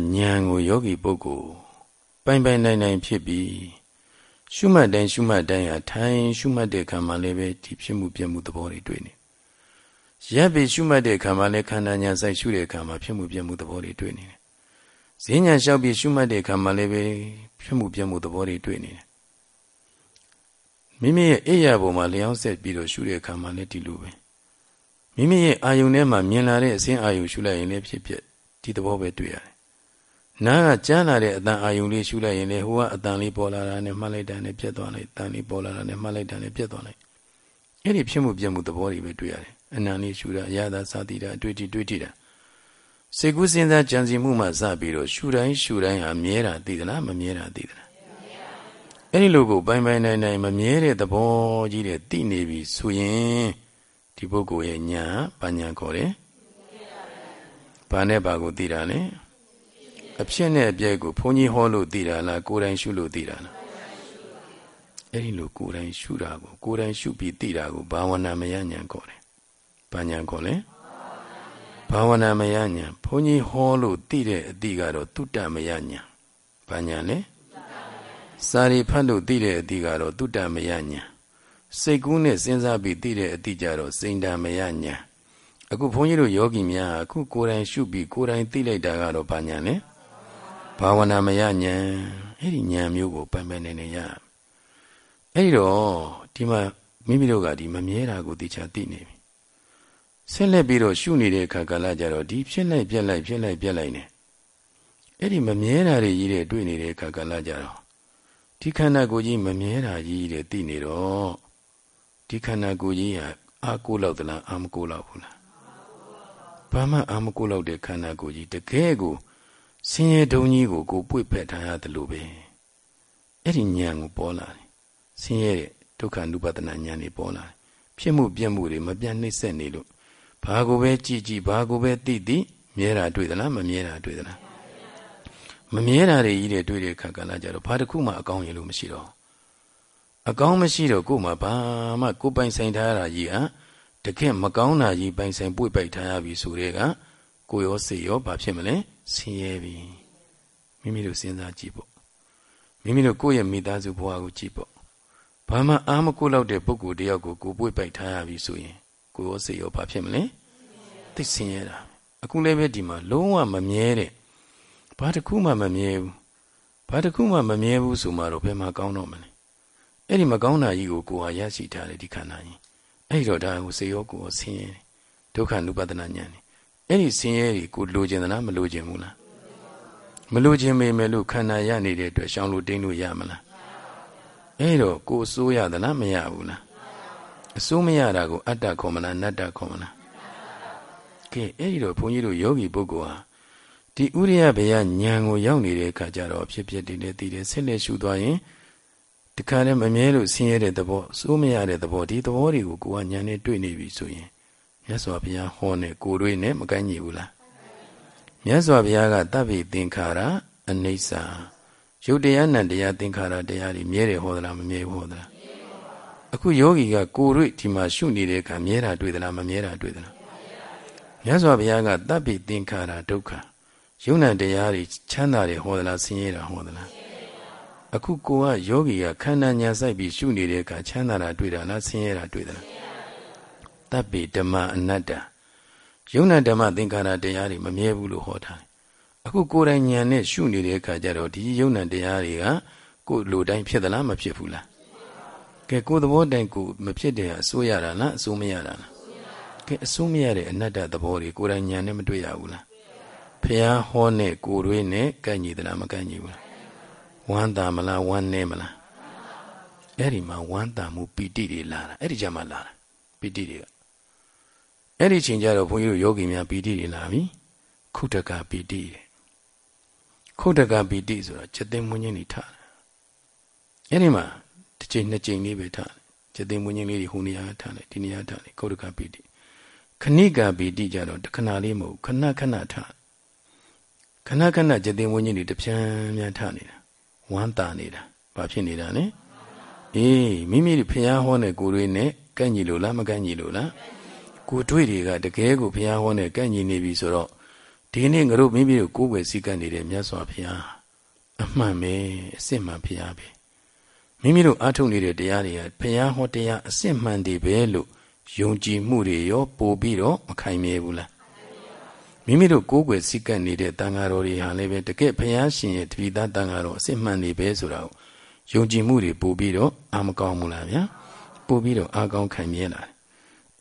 ကိုယောဂီပုဂ္ဂိုလ်ပိုင်ပိုင်နိုင်နိုင်ဖြစ်ပြီးရှုမှတ်တိုင်းရှုမှတ်တိုင်းဟာထိုင်ရှုမှတ်တဲ့ခါမှာလည်းပဲဒီဖြစ်မှုပြမှုသဘောတွေတွေ့နေရပ်ပြီးရှုမှတ်တဲ့ခါမှာလည်းခန္ဓာညာဆိုင်ရှုတဲ့ခါမှာဖြစ်မှုပြမှုသဘောတွေတွေ့နေတယ်ဈဉ္ညာလျှောက်ပြီးရှုမှတ်တဲ့ခါမှာလည်းပဲဖြစ်မှုပြမှုသဘောတွေတွေ့နေတယ်မိမိရဲ့အိယာပုံမှာလျောင်းဆက်ပြီးတော့ရှုတဲ့အခါမှာလည်းဒီလိုပဲမိမိရဲ့အာယုန်ထဲမှာမြင်လာတဲ့အစဉ်အာယုန်ရှုလိုက်ရင်လည်းဖြစ်ဖြစ် ဒီသဘောပဲတွေ့ရတယ်နားကကြားလာတဲ့အတန်အာယုန်လေးရှုလိုက်ရင်လေဟိုကအတန်လေးပေါ်လာတာနဲ့မှတ်လိုက်တာနဲ့ပြတ်သွားလိုက်တန်လေးပေါ်လာတာနဲ့မှတ်လိုက်တာနဲ့ပြတ်သွားလိုက်အဲ့ဒီဖြစ်မှုပြတ်မှုသဘောတွေပဲတွေ့ရတယ်အနံလေးရှုတာအရသာစသည်တာအတွေ့အထိတွေ့ထိတာစေကုစဉ်းစားကြံစည်မှုမှစပြီးတော့ရှုတိုင်းရှုတိုင်းဟာမြဲတာသိသလားမမြဲတာသိသလားအဲ့ဒီလိုကိုပိုင်ပိုင်နိုင်နိုင်မမြဲတဲ့သဘောကြီးတဲ့သိနေပြီဆိုရင်ဒီပုဂ္ဂိုလ်ရဲ့ညာဘာညာခေါ်တယ် ဘာနဲ့ဘာကိုသိတာလဲအဖြစ်နဲ့အပြည့်ကိုဘုန်းကြီးဟောလို့သိတာလားကိုယ်တိုင်ရှုလို့သိတာလားအဲ့ဒီလိုကိုယ်တိုင်ရှုတာကိုကိုယ်တိုင်ရှုပြီးသိတာကိုဘာဝနာမယညာခေါ်တယ်။ဘာညာခေါ်လဲဘာဝနာမယညာဘုန်းကြီးဟောလို့သိတဲ့အတိကတော့တုတ္တမယညာဘာညာလဲစာရီဖတ်လို့သိတဲ့အတိကတော့တုတ္တမယညာစိတ်ကူးနဲ့စဉ်းစားပြီးသိတဲ့အတိကြတော့စိန်တမယညာ အခုဘုန်းကြီးတို့ယောဂီများအခုကိုယ်တိုင်ရှုပြီးကိုယ်တိုင်သိလိုက်တာကတော့ဘာညာလဲဘာဝနာမယဉာဏ်အဲ့ဒီဉာဏ်မျိုးကိုပိုင်ပိုင်နေနေရအဲ့ဒီတော့ဒီမှာမိမိတို့ကဒီမမြဲတာကိုသိချာသိနေပြီဆက်လက်ပြီးတော့ရှုနေတဲ့အခါကလည်းကြတော့ဒီဖြစ်လိုက်ပြက်လိုက်ဖြစ်လိုက်ပြက်လိုက်နေအဲ့ဒီမမြဲတာတွေကြီးတဲ့တွေ့နေတဲ့အခါကလည်းကြတော့ဒီခန္ဓာကိုယ်ကြီးမမြဲတာကြီးတဲ့သိနေတော့ဒီခန္ဓာကိုယ်ကြီးဟာအာကိုလောက်သလားအာမကိုလောက်ဘူးလား ဘာမှအာမကိုလောက်တဲ့ခန္ဓာကိုယ်ကြီးတကယ်ကိုဆင်းရဲဒုံကြီးကိုကိုပွေ့ဖက်ထားရတယ်လို့ပဲအဲ့ဒီဉာဏ်ကိုပေါ်လာတယ်ဆင်းရဲတဲ့ဒုက္ခ ानु ပဒနာဉာဏ်တွေပေါ်လာတယ်ဖြစ်မှုပြက်မှုတွေမပြတ်နှိမ့်ဆက်နေလို့ဘာကိုပဲကြည်ကြည်ဘာကိုပဲသိသိမြဲတာတွေ့သလားမမြဲတာတွေ့သလားမမြဲတာတွေကြီးတဲ့တွေ့တဲ့ခါကလာကြတော့ဘာတစ်ခုမှအကောင်းရလို့မရှိတော့အကောင်းမရှိတော့ကို့မှာဘာမှကိုပိုင်ဆိုင်ထားရတာကြီးဟာ တကယ်မကောင်းတာကြီးပိုင်ဆိုင်ပွေ့ပိုက်ထားရပြီဆိုတဲ့ကကိုရောစိတ်ရောဘာဖြစ်မလဲဆင်းရဲပြီမိမိတို့စဉ်းစားကြည့်ပေါ့မိမိတို့ကိုယ့်ရဲ့မိသားစုဘဝကိုကြည့်ပေါ့ဘာမှအားမကိုလောက်တဲ့ပုဂ္ဂိုလ်တယောက်ကိုကိုပွေ့ပိုက်ထားရပြီဆိုရင်ကိုရောစိတ်ရောဘာဖြစ်မလဲသိဆင်းရဲတာအခုလည်းပဲဒီမှာလုံးဝမမြဲတဲ့ဘာတစ်ခုမှမမြဲဘူးဘာတစ်ခုမှမမြဲဘူးဆိုမှတော့ဘယ်မှာကောင်းတော့မလဲအဲ့ဒီမကောင်းတာကြီးကိုကိုဟာရရှိထားတယ်ဒီခန္ဓာကြီး အဲ့ဒီတော့ဒါကိုစေရောကိုဆင်းရဲဒုက္ခ ानु ပဒနာဉာဏ်အဲ့ဒီဆင်းရဲတွေကိုလိုချင်သလားမလိုချင်ဘူးလားမလိုချင်ပေမဲ့လို့ခန္ဓာရနေတဲ့အတွက်ရှောင်လို့တင်းလို့ရမလားအဲ့တော့ကိုအစိုးရသလားမရဘူးလားအစိုးမရတာကိုအတ္တခေါ်မလားနတ္တခေါ်မလားကဲအဲ့ဒီတော့ဘုန်းကြီးတို့ယောဂီပုဂ္ဂိုလ်ဟာဒီဥရိယဘယဉာဏ်ကိုရောက်နေတဲ့အခါကျတော့ဖြစ်ဖြစ်တည်နေတည်တယ်ဆက်လက်ရှုသွားရင် တခါတည်းမမြဲလို့ဆင်းရဲတဲ့သဘောစိုးမရတဲ့သဘောဒီသဘောတွေကိုကိုကဉာဏ်နဲ့တွေ့နေပြီဆိုရင်မြတ်စွာဘုရားဟောနေကိုတွေနဲ့မကိုင်းညီဘူးလားမြတ်စွာဘုရားကတပ်ပိသင်္ခါရအနိစ္စရုပ်တရားနဲ့တရားသင်္ခါရတရားတွေမြဲတယ်ဟောသလားမမြဲဘူးဟောသလားအခုယောဂီကကိုတွေဒီမှာရှုနေတဲ့အခါမြဲတာတွေ့သလားမမြဲတာတွေ့သလားမြတ်စွာဘုရားကတပ်ပိသင်္ခါရဒုက္ခယုံနာတရားတွေချမ်းသာတယ်ဟောသလားဆင်းရဲတာဟောသလား အခုကိုကယောဂီကခန္ဓာညာစိုက်ပြီးရှုနေတဲ့အခါချမ်းသာတာတွေ့တာလားဆင်းရဲတာတွေ့သလားတပ်ပိဓမ္မအနတ္တယုံနာဓမ္မသင်္ခါရတရားတွေမမြဲဘူးလို့ဟောထားတယ်အခုကိုယ်တိုင်ဉာဏ်နဲ့ရှုနေတဲ့အခါကျတော့ဒီယုံနာတရားတွေကကိုယ်လိုတိုင်းဖြစ်သလားမဖြစ်ဘူးလားကဲကိုယ်သဘောတိုင်ကိုမဖြစ်တဲ့အစိုးရတာလားအစိုးမရတာလားကဲအစိုးမရတဲ့အနတ္တသဘောတွေကိုယ်တိုင်ညာနဲ့မတွေ့ရဘူးလားဖះဟောနဲ့ကိုယ်တွေနဲ့ကန့်ညီသလားမကန့်ညီဘူးလား ဝမ်းသာမလားဝမ်းနည်းမလားအဲ့ဒီမှာဝမ်းသာမှုပီတိတွေလာတာအဲ့ဒီကြမှာလာတာပီတိတွေကအဲ့ဒီချိန်ကျတော့ဘုန်းကြီးတို့ယောဂီများပီတိတွေလာပြီခုတကပီတိတဲ့ခုတကပီတိဆိုတော့ချက်သိမ်းမွင်းကြီးနေထားတယ်အဲ့ဒီမှာတစ်ချိန်နှစ်ချိန်လေးပဲထားတယ်ချက်သိမ်းမွင်းကြီးလေးတွေဟိုနေရာထားတယ်ဒီနေရာထားတယ်ခုတကပီတိခဏိကပီတိကြတော့တခဏလေးမဟုတ်ခဏခဏထားခဏခဏချက်သိမ်းမွင်းကြီးတွေတပြန်ပြန်ထားနေတာ ဝမ်းတာနေတာဘာဖြစ်နေတာလဲအေးမိမိဖျားဟောတဲ့ကိုယ်တွေနဲ့ကန့်ညီလို့လားမကန့်ညီလို့လားကိုတွေ့တွေကတကယ်ကိုဘုရားဟောနဲ့ကန့်ညီနေပြီဆိုတော့ဒီနေ့ငါတို့မိမိတို့ကိုယ်ွယ်စည်းကပ်နေတဲ့မြတ်စွာဘုရားအမှန်ပဲအစစ်မှန်ဘုရားပဲမိမိတို့အားထုတ်နေတဲ့တရားတွေကဘုရားဟောတရားအစစ်မှန်တွေပဲလို့ယုံကြည်မှုတွေရောပို့ပြီးတော့မခိုင်မြဲဘူးလား မိမိတို့ကိုယ်ွယ်စည်းကပ်နေတဲ့တန်ဃာတော်တွေဟာလည်းပဲတကယ်ဘုရားရှင်ရဲ့တပိသားတန်ဃာတော်အစစ်မှန်တွေပဲဆိုတာကိုယုံကြည်မှုတွေပို့ပြီးတော့အာမကောင်းဘူးလားဗျာပို့ပြီးတော့အာကောင်းခိုင်မြဲလာတယ်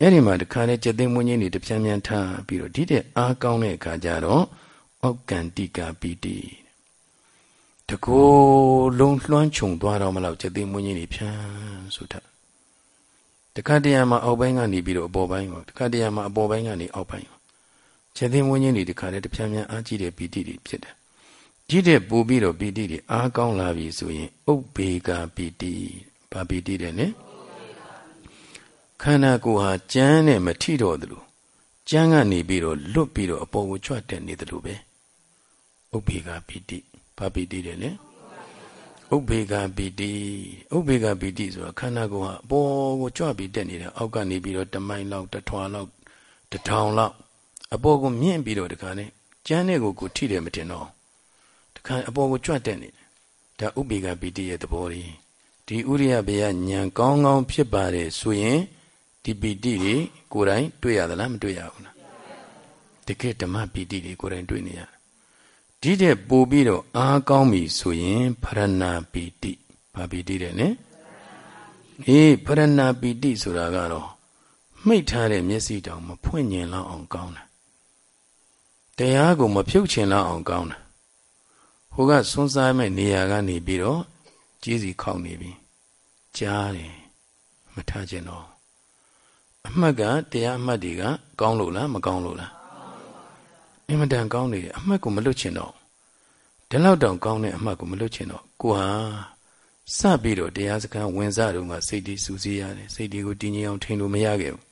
အဲ့ဒီမှာတခါလေကျက်သိမ်းမွင်းကြီးတွေတပြန်ပြန်ထားပြီးတော့ဒီတဲ့အားကောင်းတဲ့အခါကျတော့အောက်ကန္တိကာပီတိတကိုယ်လုံးလွှမ်းခြုံသွားတော့မလို့ကျက်သိမ်းမွင်းကြီးတွေဖြန်းဆိုထားတခါတရံမှာအောက်ပိုင်းကနေပြီးတော့အပေါ်ပိုင်းကိုတခါတရံမှာအပေါ်ပိုင်းကနေအောက်ပိုင်းကို ကျက်သိမ်းမွင်းကြီးတွေတခါလေတပြန်ပြန်အားကြီးတဲ့ပီတိတွေဖြစ်တယ်ကြီးတဲ့ပူပြီးတော့ပီတိတွေအားကောင်းလာပြီဆိုရင်ဥပ္ပေကာပီတိဘာပီတိတဲ့လဲခန္ဓာကိုယ်ဟာကြမ်းနဲ့မထိတော့သလိုကြမ်းကနေပြီးတော့လွတ်ပြီးတော့အပေါ်ကိုချွတ်တက်နေသလိုပဲဥပေက္ခပီတိဘာပီတိတယ်လဲဥပေက္ခပီတိဥပေက္ခပီတိဆိုတာခန္ဓာကိုယ်ဟာအပေါ်ကိုကြွပြီးတက်နေတာအောက်ကနေပြီးတော့တမိုင်လောက်တထွာလောက်တထောင်လောက် အပေါ်ကိုမြင့်ပြီးတော့တခါနဲ့ကြမ်းတဲ့ကိုကိုထိတယ်မတင်တော့တခါအပေါ်ကိုကြွတက်နေတယ်ဒါဥပေက္ခပီတိရဲ့သဘောကြီးဒီဥရိယဘေယဉာဏ်ကောင်းကောင်းဖြစ်ပါတယ်ဆိုရင်ဒီပီတိတွေကိုယ်တိုင်တွေ့ရသလားမတွေ့ရဘူးလားတကယ်ဓမ္မပီတိတွေကိုယ်တိုင်တွေ့နေရဒီတဲ့ပို့ပြီးတော့အားကောင်းပြီဆိုရင်ဖရဏပီတိဘာပီတိတဲ့လဲအေးဖရဏပီတိဆိုတာကတော့မှိတ်ထားတဲ့မျက်စိတောင်မဖွင့်ညင်လောက်အောင်ကောင်းတာ တရားကိုမဖြုတ်ချင်လောက်အောင်ကောင်းတာဟိုကစွန်းစားမဲ့နေရာကနေပြီးတော့ကြီးစီခောက်နေပြီကြားတယ်မထားခြင်းတော့အမှတ်ကတရားအမှတ်တွေကကောင်းလို့လားမကောင်းလို့လားအင်မတန်ကောင်းနေတယ်အမှတ်ကိုမလွတ်ချင်တော့ဒီလောက်တောင်ကောင်းတဲ့အမှတ်ကိုမလွတ်ချင်တော့ကိုဟာစပြီးတော့တရားစခန်းဝင်စားတော့ကစိတ်တည်စူးစီးရတယ်စိတ်တွေကိုတည်ငြိမ်အောင်ထိန်လို့မရခဲ့ဘူး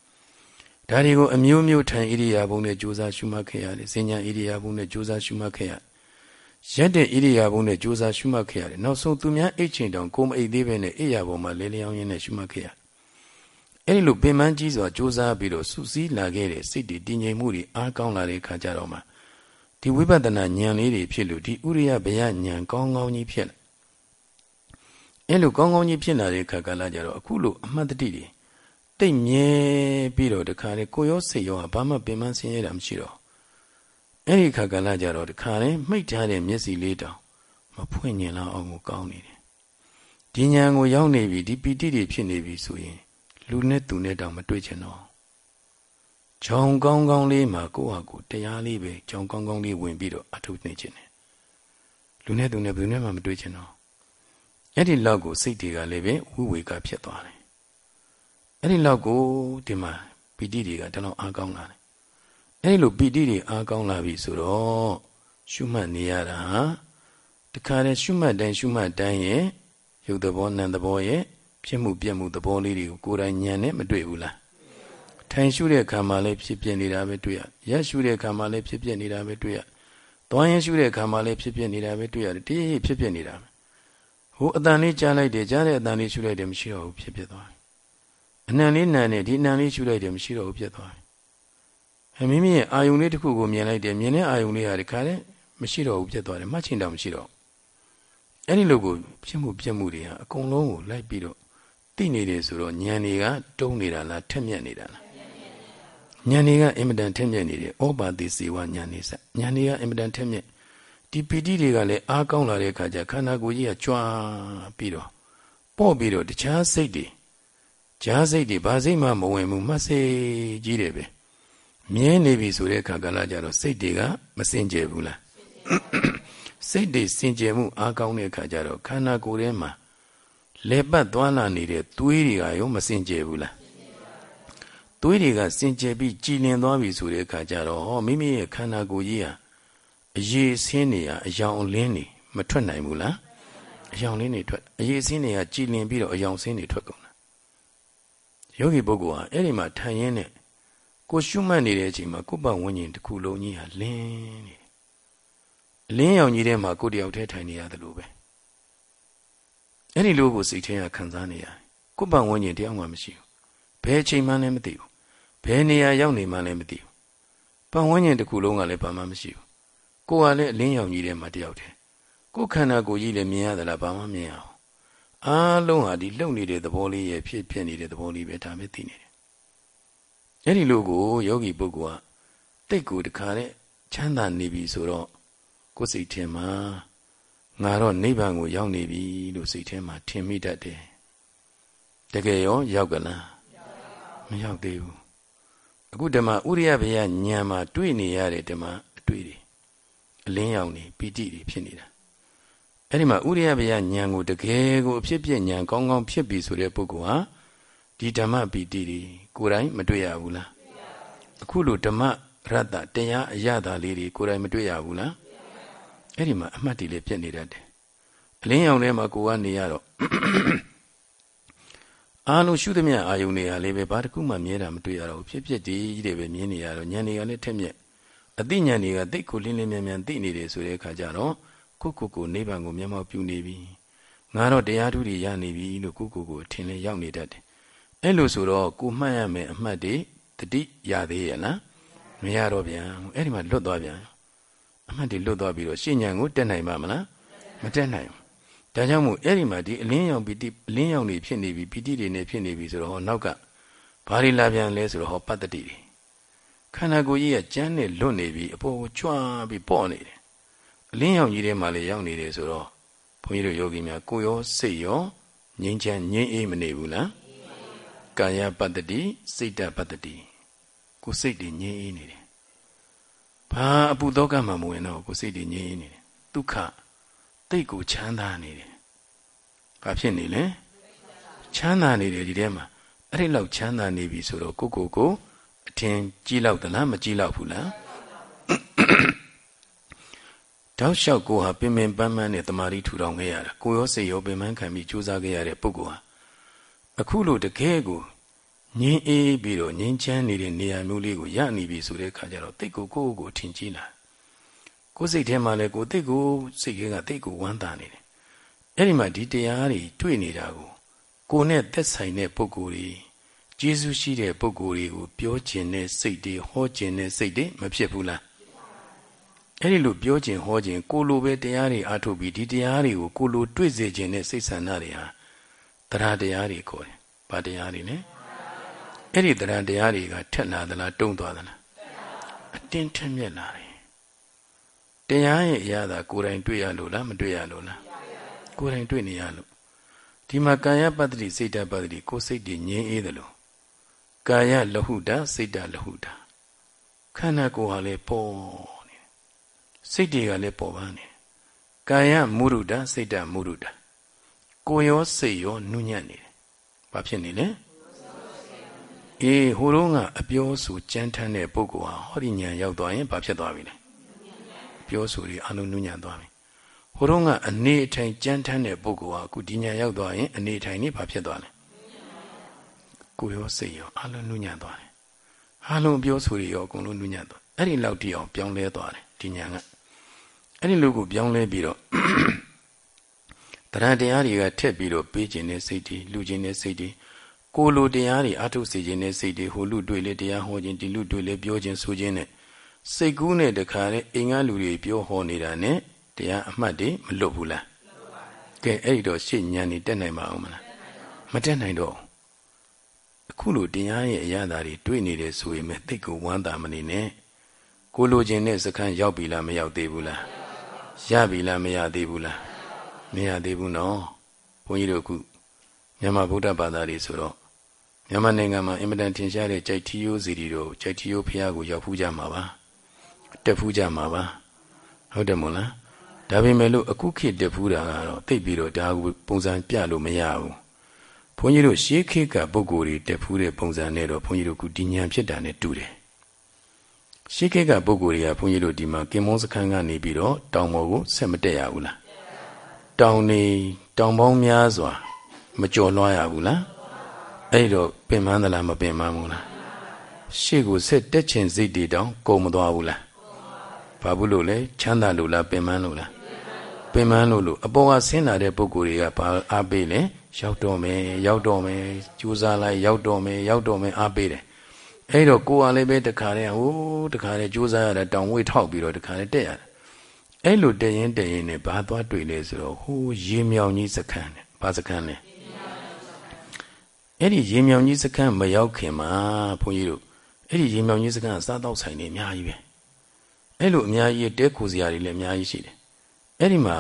ဒါတွေကိုအမျိုးမျိုးထိုင်ဣရိယာပုနဲ့ကြိုးစားရှုမှတ်ခဲ့ရတယ်စဉ္ညာဣရိယာပုနဲ့ကြိုးစားရှုမှတ်ခဲ့ရရက်တဲ့ဣရိယာပုနဲ့ကြိုးစားရှုမှတ်ခဲ့ရတယ်နောက်ဆုံးသူများအိတ်ချင်တောင်ကိုမအိတ်သေးပဲနဲ့အိယာပေါ်မှာလဲလျောင်းရင်းနဲ့ရှုမှတ်ခဲ့ရတယ်အဲ့ဒီလိုပင်ပန်းကြီးစွာစ조사ပြီးတော့စုစည်းလာခဲ့တဲ့စိတ်တွေတည်ငြိမ်မှုတွေအားကောင်းလာတဲ့အခါကျတော့မှဒီဝိပဿနာဉာဏ်လေးတွေဖြစ်လို့ဒီဥရိယဘယဉာဏ်ကောင်းကောင်းကြီးဖြစ်လာအဲ့လိုကောင်းကောင်းကြီးဖြစ်လာတဲ့အခါကလည်းကြတော့အခုလိုအမှတ်တတိတွေ တိတ်မြဲပြီးတော့တခါလေကိုရောစိတ်ရောဘာမှပင်ပန်းဆင်းရဲတာမရှိတော့အဲ့ဒီခါကလည်းကြတော့တခါလေမှိတ်ထားတဲ့မျက်စိလေးတောင်မဖွင့်ညင်လောက်အောင်ကိုကောင်းနေတယ်ဒီဉာဏ်ကိုရောက်နေပြီဒီပီတိတွေဖြစ်နေပြီဆိုရင် လူနဲ့သူနဲ့တောင်မတွေ့ချင်တော့ဂျောင်ကောင်းကောင်းလေးမှာကိုယ့်ဟာကိုယ်တရားလေးပဲဂျောင်ကောင်းကောင်းလေးဝင်ပြီးတော့အထုနေခြင်းတယ်လူနဲ့သူနဲ့ဘယ်နဲ့မှမတွေ့ချင်တော့အဲ့ဒီလောက်ကိုစိတ်တွေကလည်းပဲဝိဝေကဖြစ်သွားတယ် အဲ့ဒီလောက်ကိုဒီမှာပီတိတွေကတလုံးအားကောင်းလာတယ်အဲ့ဒီလိုပီတိတွေအားကောင်းလာပြီဆိုတော့ရှုမှတ်နေရတာတခါတည်းရှုမှတ်တိုင်းရှုမှတ်တိုင်းရဲ့ရုပ်သဘောနာမ်သဘောရဲ့ဖြစ်မှုပြက်မှုသဘောလေးတွေကိုကိုယ်တိုင်ဉာဏ်နဲ့မတွေ့ဘူးလားထိုင်ရှုတဲ့အခါမှာလည်းဖြစ်ပြနေတာပဲတွေ့ရရက်ရှုတဲ့အခါမှာလည်းဖြစ်ပြနေတာပဲတွေ့ရသွားရင်ရှုတဲ့အခါမှာလည်းဖြစ်ပြနေတာပဲတွေ့ရတယ်တည်းဖြစ်ပြနေတာပဲဟိုအတန်လေးကြားလိုက်တယ်ကြားတဲ့အတန်လေးရှုလိုက်တယ်မရှိတော့ဘူးဖြစ်ပြသွားတယ် အနံလေးနံတယ်ဒီအနံလေးရှုလိုက်တယ်မရှိတော့ဘူးဖြစ်သွားတယ်အဲမိမိရဲ့အာယုံလေးတစ်ခုကိုမြင်လိုက်တယ်မြင်တဲ့အာယုံလေးဟာဒီခါလဲမရှိတော့ဘူးဖြစ်သွားတယ်မှတ်ချင်တော့မရှိတော့အဲ့ဒီလိုကိုဖြစ်မှုပြက်မှုတွေဟာအကုန်လုံးကိုလိုက်ပြီးတော့သိနေတယ်ဆိုတော့ဉာဏ်တွေကတုံးနေတာလားထက်မြက်နေတာလားဉာဏ်တွေကအင်မတန်ထက်မြက်နေတယ်ဩပါတိစေဝဉာဏ်နေစဉာဏ်တွေကအင်မတန်ထက်မြက်ဒီပီတိတွေကလည်းအားကောင်းလာတဲ့အခါကျခန္ဓာကိုယ်ကြီးကကြွားပြီးတော့ပေါ့ပြီးတော့တခြားစိတ်တွေ ကြားစိတ်တွေဘာစိတ်မှမဝင်ဘူးမှတ်စိတ်ကြီးတယ်ပဲမြဲနေပြီဆိုတဲ့အခါကလည်းကြတော့စိတ်တွေကမစင်ကြယ်ဘူးလားစိတ်တွေစင်ကြယ်မှုအားကောင်းတဲ့အခါကျတော့ခန္ဓာကိုယ်ထဲမှာလေပတ်သွားလာနေတဲ့သွေးတွေကရောမစင်ကြယ်ဘူးလားသွေးတွေကစင်ကြယ်ပြီးကြည်လင်သွားပြီဆိုတဲ့အခါကျတော့ဟောမိမိရဲ့ခန္ဓာကိုယ်ကြီးဟာအရေးဆင်းနေရအယောင်အလင်းနေမထွက်နိုင်ဘူးလားအယောင်လင်းနေထွက်အရေးဆင်းနေရကြည်လင်ပြီးတော့အယောင်ဆင်းနေထွက်ကုန်တာ ယောဂီပုဂ္ဂိုလ်ဟာအဲ့ဒီမှာထိုင်ရင်းနဲ့ကိုရှုမှတ်နေတဲ့အချိန်မှာကိုယ်ပဝဉ္ဉဉ်တစ်ခုလုံးကြီးဟာလင်းနေအလင်းရောင်ကြီးထဲမှာကိုယ်တယောက်တည်းထိုင်နေရတယ်လို့ပဲအဲ့ဒီလိုကိုစိတ်ထဲကခံစားနေရတယ်ကိုယ်ပဝဉ္ဉဉ်တယောက်မှမရှိဘူးဘယ်အချိန်မှလည်းမသိဘူးဘယ်နေရာရောက်နေမှလည်းမသိဘူးပဝဉ္ဉဉ်တစ်ခုလုံးကလည်းဘာမှမရှိဘူးကိုယ်ကလည်းအလင်းရောင်ကြီးထဲမှာတယောက်တည်းကိုယ်ခန္ဓာကိုယ်ကြီးလည်းမြင်ရသလားဘာမှမမြင်အောင် အားလုံးဟာဒီလှုပ်နေတဲ့သဘောလေးရဲ့ဖြစ်ဖြစ်နေတဲ့သဘောလေးပဲဒါပဲသိနေတယ်အဲ့ဒီလိုကိုယောဂီပုဂ္ဂိုလ်ကတိတ်ကိုတခါတဲ့ချမ်းသာနေပြီဆိုတော့ကိုယ်စိတ်ထဲမှာငါတော့နိဗ္ဗာန်ကိုရောက်နေပြီလို့စိတ်ထဲမှာထင်မိတတ်တယ်တကယ်ရောရောက်ကလားမရောက်သေးဘူးအခုဓမ္မဥရိယဘယညံမှာတွေ့နေရတဲ့ဓမ္မအတွေ့တွေအလင်းရောင်နေပီတိတွေဖြစ်နေတာ အဲ့ဒီမှာဥရိယဘယညံကိုတကယ်ကိုအဖြစ်ပြညံကောင်းကောင်းဖြစ်ပြီဆိုတဲ့ပုဂ္ဂိုလ်ဟာဒီဓမ္မပီတိတွေကိုယ်တိုင်မတွေ့ရဘူးလားအခုလိုဓမ္မရတ္တတရားအရသာလေးတွေကိုယ်တိုင်မတွေ့ရဘူးလားအဲ့ဒီမှာအမှတ်တည်လေးပြည့်နေတတ်တယ်အလင်းရောင်ထဲမှာကိုကနေရတော့အားလုံးရှုသမျှအာယုန်တွေကလည်းပဲဘာတစ်ခုမှမြဲတာမတွေ့ရတော့ဘူးဖြစ်ဖြစ်တည်တယ်ပဲမြင်နေရတော့ဉာဏ်တွေကလည်းထက်မြက်အသိဉာဏ်တွေကသိကိုလင်းလင်းမြန်မြန်သိနေတယ်ဆိုတဲ့အခါကျတော့ ကိုကိုကိုနိဗ္ဗာန်ကိုမျက်မှောက်ပြုနေပြီငါတော့တရားထုတွေရနေပြီလို့ကိုကိုကိုအထင်လဲရောက်နေတတ်တယ်အဲ့လိုဆိုတော့ကိုမှတ်ရမယ်အမှတ်တွေတတိရသေးရဲ့လားမရတော့ပြန်အဲ့ဒီမှာလွတ်သွားပြန်အမှတ်တွေလွတ်သွားပြီးတော့ရှင်းဉဏ်ကိုတက်နိုင်ပါမလားမတက်နိုင်ဘူးဒါကြောင့်မို့အဲ့ဒီမှာဒီအလင်းရောင်ပီတိအလင်းရောင်တွေဖြစ်နေပြီပီတိတွေနဲ့ဖြစ်နေပြီဆိုတော့ဟောနောက်ကဘာတွေလာပြန်လဲဆိုတော့ဟောပတ္တတိတွေခန္ဓာကိုယ်ကြီးကကြမ်းနဲ့လွတ်နေပြီအပေါ်ကိုကြွားပြီးပေါ့နေတယ် အလင်းရောင်ကြီးထဲမှာလည်းရောက်နေတယ်ဆိုတော့ဘုန်းကြီးတို့ယောဂီများကိုရောစိတ်ရောငြိမ်းချမ်းငြိမ်းအေးမနေဘူးလားကာယပတ္တတိစိတ်တပတ္တတိကိုစိတ်တွေငြိမ်းအေးနေတယ်ဘာအပူသောကမှမဝင်တော့ကိုစိတ်တွေငြိမ်းအေးနေတယ်ဒုက္ခတိတ်ကိုချမ်းသာနေတယ်ဘာဖြစ်နေလဲချမ်းသာနေတယ်ဒီထဲမှာအဲ့ဒီလောက်ချမ်းသာနေပြီဆိုတော့ကိုကိုကိုအထင်ကြီးလောက်သလားမကြီးလောက်ဘူးလား တောက်လျှောက်ကိုဟာပင်ပင်ပန်းပန်းနဲ့တမာရီထူထောင်ခဲ့ရတာကိုရောစိတ်ရောပင်ပန်းခံပြီးကြိုးစားခဲ့ရတဲ့ပုဂ္ဂိုလ်ဟာအခုလိုတကယ်ကိုငြင်းအေးပြီးတော့ငြင်းချမ်းနေတဲ့နေရာမျိုးလေးကိုရနေပြီဆိုတဲ့အခါကျတော့တိတ်ကိုကိုယ့်ကိုထင်ကြီးလာကိုယ်စိတ်ထဲမှာလည်းကိုယ်တိတ်ကိုစိတ်ကတိတ်ကိုဝမ်းသာနေတယ်အဲ့ဒီမှာဒီတရားတွေတွေ့နေတာကိုကိုယ်နဲ့သက်ဆိုင်တဲ့ပုဂ္ဂိုလ်တွေကျေးဇူးရှိတဲ့ပုဂ္ဂိုလ်တွေကိုပြောခြင်းနဲ့စိတ်တွေဟောခြင်းနဲ့စိတ်တွေမဖြစ်ဘူးလား အဲ့ဒီလိုပြောခြင်းဟောခြင်းကိုလိုပဲတရားတွေအားထုတ်ပြီးဒီတရားတွေကိုကိုလိုတွေ့စေခြင်းနဲ့စိတ်ဆန္ဒတွေဟာတရားတရားတွေခေါ်တယ်။ဘာတရားတွေလဲ။အဲ့ဒီတရားတရားတွေကထက်လာသလားတုံ့သွားသလား။အတင်းထက်မြက်လာတယ်။တရားရဲ့အရာသာကိုယ်တိုင်တွေ့ရလို့လားမတွေ့ရလို့လား။ကိုယ်တိုင်တွေ့နေရလို့ဒီမှာကာယပတ္တိစိတ်တပတ္တိကိုယ်စိတ်တွေငြင်းအေးတယ်လို့ကာယလဟုတာစိတ်တလဟုတာခန္ဓာကိုယ်ဟာလေပေါ် စိတ်တွေကလည်းပေါ်ပါနေကာယမုရုဒစိတ်တမုရုဒကိုရောစိတ်ရောနုညံ့နေတယ်ဘာဖြစ်နေလဲအေးဟိုတော့ကအပြောဆိုကြမ်းထမ်းတဲ့ပုဂ္ဂိုလ်ဟာဟောဒီညံရောက်သွားရင်ဘာဖြစ်သွားပြီလဲပြောဆိုတွေအလုံးနုညံ့သွားပြီဟိုတော့ကအနေအထိုင်ကြမ်းထမ်းတဲ့ပုဂ္ဂိုလ်ဟာအခုဒီညံရောက်သွားရင်အနေအထိုင်นี่ဘာဖြစ်သွားလဲကိုရောစိတ်ရောအလုံးနုညံ့သွားတယ်အလုံးပြောဆိုတွေရောအကုန်လုံးနုညံ့သွားအဲ့ဒီလောက်တိအောင်ပြောင်းလဲသွားတယ်ဒီညံက အဲ့ဒီလူကိုပြောင်းလဲပြီးတော့တရားတရားတွေကထက်ပြီးတော့ပေးခြင်းနဲ့စိတ်တွေလူခြင်းနဲ့စိတ်တွေကိုလိုတရားတွေအထုစေခြင်းနဲ့စိတ်တွေဟိုလူတွေ့လေတရားဟောခြင်းဒီလူတွေ့လေပြောခြင်းဆိုခြင်းနဲ့စိတ်ကူးနဲ့တခါနဲ့အင်္ဂါလူတွေပြောဟောနေတာနဲ့တရားအမှတ်တွေမလွတ်ဘူးလားကဲအဲ့ဒီတော့ရှေ့ညံနေတက်နိုင်ပါအောင်မလားမတက်နိုင်တော့အခုလိုတရားရဲ့အရာဓာတ်တွေတွေ့နေတယ်ဆိုရင်မဲ့သိကိုဝမ်းသာမနေနဲ့ကိုလိုချင်တဲ့စခန်းရောက်ပြီလားမရောက်သေးဘူးလား ရပြီလားမရသေးဘူးလားမရသေးဘူးနော်ဘုန်းကြီးတို့အခုမြန်မာဗုဒ္ဓဘာသာတွေဆိုတော့မြန်မာနိုင်ငံမှာအင်မတန်ထင်ရှားတဲ့ကြိုက်ထီယိုးစီတီတို့ကြိုက်ထီယိုးဖះကိုရောက်ဖူးကြမှာပါတက်ဖူးကြမှာပါဟုတ်တယ်မို့လားဒါပေမဲ့လို့အခုခေတ်တက်ဖူးတာကတော့သိပြီးတော့ဒါကိုပုံစံပြလို့မရဘူးဘုန်းကြီးတို့ရှေးခေတ်ကပုဂ္ဂိုလ်တွေတက်ဖူးတဲ့ပုံစံနဲ့တော့ဘုန်းကြီးတို့ကဒီဉာဏ်ဖြစ်တာနဲ့တူတယ် ရှေးခေတ်ကပုဂ္ဂိုလ်တွေကဘုန်းကြီးတို့ဒီမှာကင်မွန်းစခန်းကနေပြီးတော့တောင်ပေါ်ကိုဆက်မတက်ရဘူးလားတောင်နေတောင်ပေါင်းများစွာ မကြော်လွှားရဘူးလားအဲ့တော့ပင်မန်းသလားမပင်မန်းဘူးလားရှေ့ကိုဆက်တက်ချင်စိတ်တွေတောင်ကုန်မသွားဘူးလားဘာဘူးလို့လဲချမ်းသာလို့လားပင်မန်းလို့လားပင်မန်းလို့လို့အပေါ်ကဆင်းလာတဲ့ပုံကိုယ်တွေကဘာအားပေးလဲရောက်တော့မယ်ရောက်တော့မယ်ကြိုးစားလိုက်ရောက်တော့မယ်ရောက်တော့မယ်အားပေးတယ် အဲ့တော့ကိုယ်ကလည်းပဲတခါတည်းဟိုးတခါတည်းကြိုးစားရတာတောင်ဝေးထောက်ပြီးတော့တခါတည်းတက်ရတယ်အဲ့လိုတက်ရင်တက်ရင်နဲ့ဘာသွားတွေ့လဲဆိုတော့ဟိုးရေမြောင်ကြီးစခန်းနဲ့ဘာစခန်းလဲအဲ့ဒီရေမြောင်ကြီးစခန်းမရောက်ခင်မှာဘုန်းကြီးတို့အဲ့ဒီရေမြောင်ကြီးစခန်းကစားတော့ဆိုင်နေအများကြီးပဲအဲ့လိုအများကြီးတဲခိုစရာတွေလည်းအများကြီးရှိတယ်အဲ့ဒီမှာ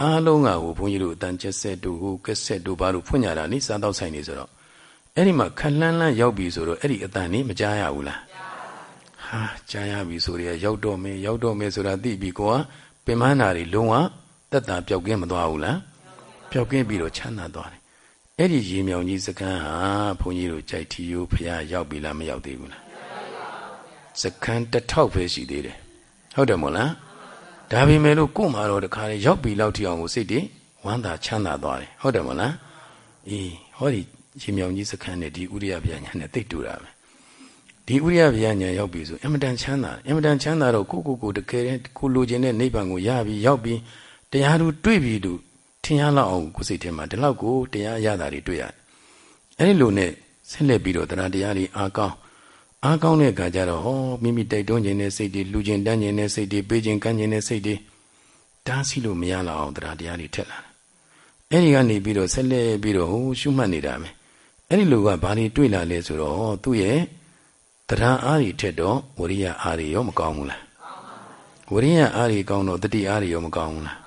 အားလုံးကဟိုဘုန်းကြီးတို့အတန်ကျက်ဆက်တို့ဟိုကက်ဆက်တို့ဘာလို့ဖွင့်ကြတာနိစားတော့ဆိုင်နေဆိုတော့ အဲ့ဒီမှာခလန်းလန်းရောက်ပြီဆိုတော့အဲ့ဒီအတန်นี่မကြားရဘူးလားဟာကြားရပြီဆိုရရောက်တော့မယ်ရောက်တော့မယ်ဆိုတာသိပြီကိုကပင်မနာတွေလုံးဝတက်တာပျောက်ကင်းမသွားဘူးလားပျောက်ကင်းပြီးတော့ချမ်းသာသွားတယ်အဲ့ဒီရေမြောင်ကြီးစကန်းဟာဘုန်းကြီးတို့ကြိုက်ထီယိုဖះရောက်ပြီလားမရောက်သေးဘူးလားစကန်းတစ်ထောက်ပဲရှိသေးတယ်ဟုတ်တယ်မို့လားဒါပေမဲ့လို့ကို့မှာတော့တခါလေရောက်ပြီလောက်ထီအောင်ကိုစိတ်တွေဝမ်းသာချမ်းသာသွားတယ်ဟုတ်တယ်မို့လားအေးဟောဒီ ရေမြောင်ကြီးစခန်းနဲ့ဒီဥရိယဗျာညာနဲ့သိတူတာပဲဒီဥရိယဗျာညာရောက်ပြီဆိုအင်မတန်ချမ်းသာအင်မတန်ချမ်းသာတော့ကိုကိုကိုတကယ်ကိုလိုချင်တဲ့နိဗ္ဗာန်ကိုရပြီရောက်ပြီတရားသူတွေ့ပြီသူထင်ရလောက်အောင်ကိုစိတ်ထဲမှာဒီလောက်ကိုတရားရတာတွေတွေ့ရတယ်အဲဒီလိုနဲ့ဆက်လက်ပြီးတော့တရားတရားတွေအာကောင်းအာကောင်းတဲ့အခါကျတော့ဟောမိမိတိုက်တွန်းခြင်းနဲ့စိတ်တွေလူချင်းတန်းခြင်းနဲ့စိတ်တွေပေးခြင်းကမ်းခြင်းနဲ့စိတ်တွေတားဆီးလို့မရလောက်အောင်တရားတရားတွေထက်လာတယ်အဲဒီကနေပြီးတော့ဆက်လက်ပြီးတော့ဟိုရှုမှတ်နေတာပဲ အဲ့ဒီလိုကဘာတွေတွေ့လာလဲဆိုတော့သူ့ရဲ့တရားအားတွေထက်တော့ဝရိယအားတွေရောမကောင်းဘူးလားဝရိယအားတွေကောင်းတော့တတိအားတွေရောမကောင်းဘူးလား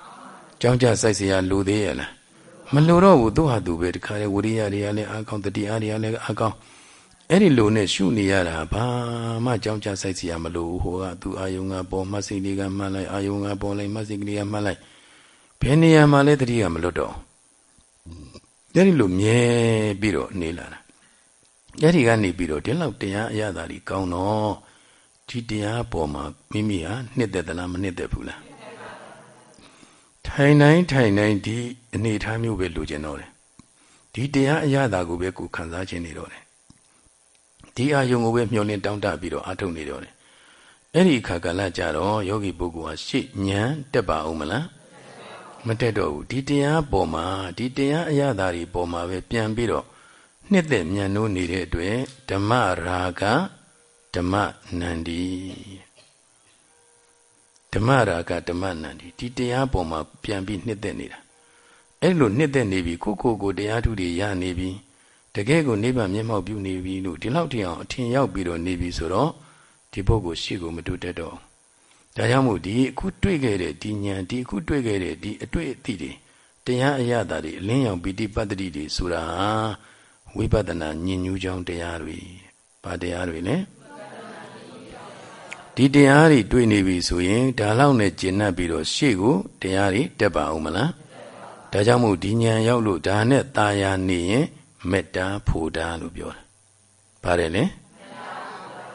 ကြောင်းကြစိုက်เสียလူသေးရလားမလိုတော့ဘူးသူ့ဟာသူပဲတခါလေဝရိယတွေကလည်းအားကောင်းတတိအားတွေကလည်းအားကောင်းအဲ့ဒီလိုနဲ့ရှုနေရတာဘာမှကြောင်းကြစိုက်เสียမလိုဘူးဟိုကသူအာယုံကပေါ်မှတ်စိတ်တွေကမှတ်လိုက်အာယုံကပေါ်လိုက်မှတ်စိတ်ကလေးကမှတ်လိုက်ဘယ်နေရာမှာလဲတတိကမလွတ်တော့ အဲ့ဒီလိုမြဲပြီးတော့နေလာတာအဲ့ဒီကနေပြီးတော့ဒီလောက်တရားအရသာကြီးကောင်းတော့ဒီတရားပေါ်မှာမိမိဟာနှစ်သက်သလားမနှစ်သက်ဘူးလားထိုင်တိုင်းထိုင်တိုင်းဒီအနေထားမျိုးပဲလိုချင်တော့တယ်ဒီတရားအရသာကိုပဲကိုခံစားခြင်းနေတော့တယ်ဒီအာယုံကိုပဲမျှော်လင့်တောင်းတပြီးတော့အထုတ်နေတော့တယ်အဲ့ဒီအခါကလည်းကြတော့ယောဂီပုဂ္ဂိုလ်ဟာရှေ့ဉာဏ်တက်ပါအောင်မလား မတက်တော့ဘူးဒီတရားပေါ်မှာဒီတရားအရာသာတွေပေါ်မှာပဲပြန်ပြီးတော့နှစ်သက်ညံနိုးနေတဲ့အတွက်ဓမ္မရာဂဓမ္မနန္ဒီဓမ္မရာဂဓမ္မနန္ဒီဒီတရားပေါ်မှာပြန်ပြီးနှစ်သက်နေတာအဲ့လိုနှစ်သက်နေပြီကိုကိုကိုတရားထုတွေရနေပြီတကယ်ကိုနိဗ္ဗာန်မျက်မှောက်ပြုနေပြီလို့ဒီလောက်တည်းအောင်အထင်ရောက်ပြီးတော့နေပြီဆိုတော့ဒီပုဂ္ဂိုလ်ရှိကိုမတူတတ်တော့ ဒါကြောင့်မို့ဒီအခုတွေ့ခဲ့တဲ့ဒီဉာဏ်ဒီအခုတွေ့ခဲ့တဲ့ဒီအတွေ့အသည့်တွေတရားအရသာတွေအလင်းရောင်ပိဋိပတ္တိတွေဆိုတာဝိပဿနာဉာဏ်ညူးကြောင်းတရားတွေဘာတရားတွေလဲဒီတရားတွေတွေ့နေပြီဆိုရင်ဒါလောက်နဲ့ကျင့်납ပြီးတော့ရှေ့ကိုတရားတွေတက်ပါအောင်မလားဒါကြောင့်မို့ဒီဉာဏ်ရောက်လို့ဒါနဲ့ตาယာနေရင်မေတ္တာဖို့တာလို့ပြောတာပါတယ်လေ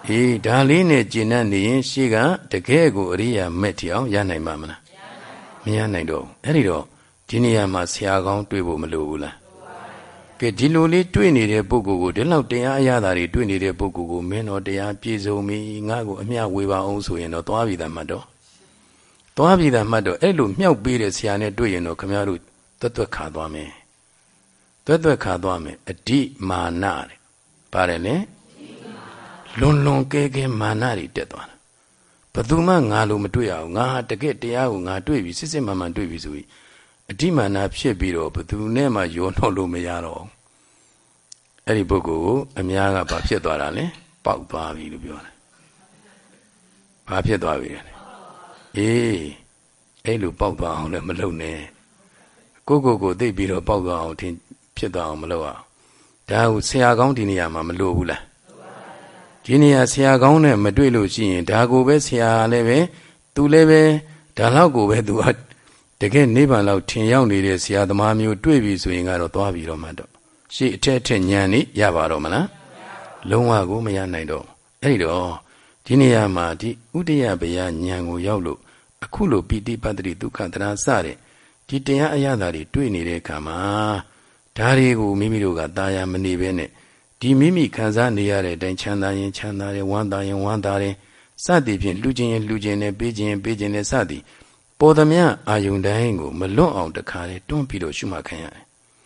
အေးဒါလေးနဲ့ကျင့်တတ်နေရင်ရှေ့ကတကယ်ကိုအရိယာမဲ့ထီအောင်ရနိုင်ပါမလားမရနိုင်တော့အဲ့ဒီတော့ဒီနေရာမှာဆရာကောင်းတွေ့ဖို့မလိုဘူးလားကဲဒီလိုလေးတွေ့နေတဲ့ပုဂ္ဂိုလ်ကိုဒီလောက်တရားအရသာတွေတွေ့နေတဲ့ပုဂ္ဂိုလ်ကိုမင်းတော်တရားပြည့်စုံပြီငါ့ကိုအမျှဝေပါအောင်ဆိုရင်တော့သွားပြီသားမှတ်တော့သွားပြီသားမှတ်တော့အဲ့လိုမြှောက်ပေးတဲ့ဆရာနဲ့တွေ့ရင်တော့ခမရတို့တွတ်တွတ်ခါသွားမယ်တွတ်တွတ်ခါသွားမယ်အဓိမာနတဲ့ပါတယ်လေ လွန်လွန်ကဲကဲမာနတွေတက်သွားတာဘယ်သူမှငါလိုမတွေ့ရအောင်ငါဟာတကယ်တရားကိုငါတွေ့ပြီစစ်စစ်မှန်မှန်တွေ့ပြီဆိုပြီးအဓိမာနဖြစ်ပြီးတော့ဘယ်သူနဲ့မှယောနှောလို့မရတော့အဲ့ဒီပုဂ္ဂိုလ်ကိုအများကဘာဖြစ်သွားတာလဲပေါက်သွားပြီလို့ပြောတယ်ဘာဖြစ်သွားပြီလဲအေးအဲ့လိုပေါက်သွားအောင်လည်းမလုပ်နဲ့ကိုကိုကိုသိပြီးတော့ပေါက်သွားအောင်ထင်ဖြစ်သွားအောင်မလုပ်အောင်ဒါကိုဆရာကောင်းဒီနေရာမှာမလို့ဘူးလား ဒီနေရာဆရာကောင်းနဲ့မတွေ့လို့ရှိရင်ဒါကိုပဲဆရာလည်းပဲသူလည်းပဲဒါလောက်ကိုပဲသူကတကယ်နိဗ္ဗာန်လောက်ထင်ရောက်နေတဲ့ဆရာသမားမျိုးတွေ့ပြီဆိုရင်ကတော့သွားပြီတော့မှတော့ရှေ့အထက်အထက်ညံနေရပါတော့မလားလုံးဝကိုမရနိုင်တော့အဲ့ဒီတော့ဒီနေရာမှာဒီဥဒယဘယညံကိုရောက်လို့အခုလိုပိဋိပတ်တိဒုက္ခသရစတဲ့ဒီတရားအရသာတွေတွေ့နေတဲ့အခါမှာဒါတွေကိုမိမိတို့ကတာယာမနေဘဲနဲ့ ဒီမိမိခံစားနေရတဲ့အတိုင်းချမ်းသာရင်ချမ်းသာတယ်ဝမ်းသာရင်ဝမ်းသာတယ်စသည်ဖြင့်လှူခြင်းရင်လှူခြင်းနဲ့ပေးခြင်းရင်ပေးခြင်းနဲ့စသည်ပေါ်သမျှအာယုန်တိုင်းကိုမလွတ်အောင်တခါလေတွန်းပြီးတော့ရှုမှတ်ခံရတယ်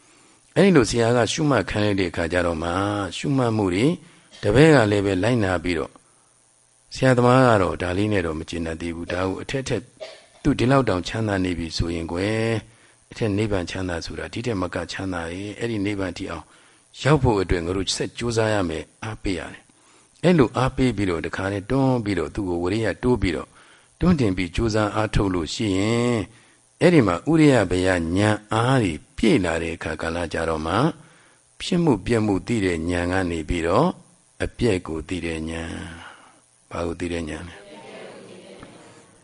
။အဲဒီလိုဆရာကရှုမှတ်ခံရတဲ့အခါကျတော့မှရှုမှတ်မှုတွေတပည့်ကလည်းပဲလိုက်နာပြီးတော့ဆရာသမားကတော့ဒါလေးနဲ့တော့မကျင်တတ်သေးဘူးဒါကိုအထက်ထက်သူဒီလောက်တောင်ချမ်းသာနေပြီဆိုရင်ကွယ်အထက်နိဗ္ဗာန်ချမ်းသာဆိုတာဒီတဲ့မကချမ်းသာရဲ့အဲ့ဒီနိဗ္ဗာန်ထိအောင် ရောက်ဖို့အတွက်ငါတို့ဆက်ကြိုးစားရမယ်အားပေးရတယ်အဲ့လိုအားပေးပြီးတော့တခါနဲ့တွန်းပြီးတော့သူ့ကိုဝရိယတိုးပြီးတော့တွန်းတင်ပြီးကြိုးစားအားထုတ်လို့ရှိရင်အဲ့ဒီမှာဥရိယဘယညာအားတွေပြည့်လာတဲ့အခါကလာကြတော့မှဖြစ်မှုပြက်မှုသိတဲ့ညာကနေပြီးတော့အပြက်ကိုသိတဲ့ညာဘာကိုသိတဲ့ညာလဲ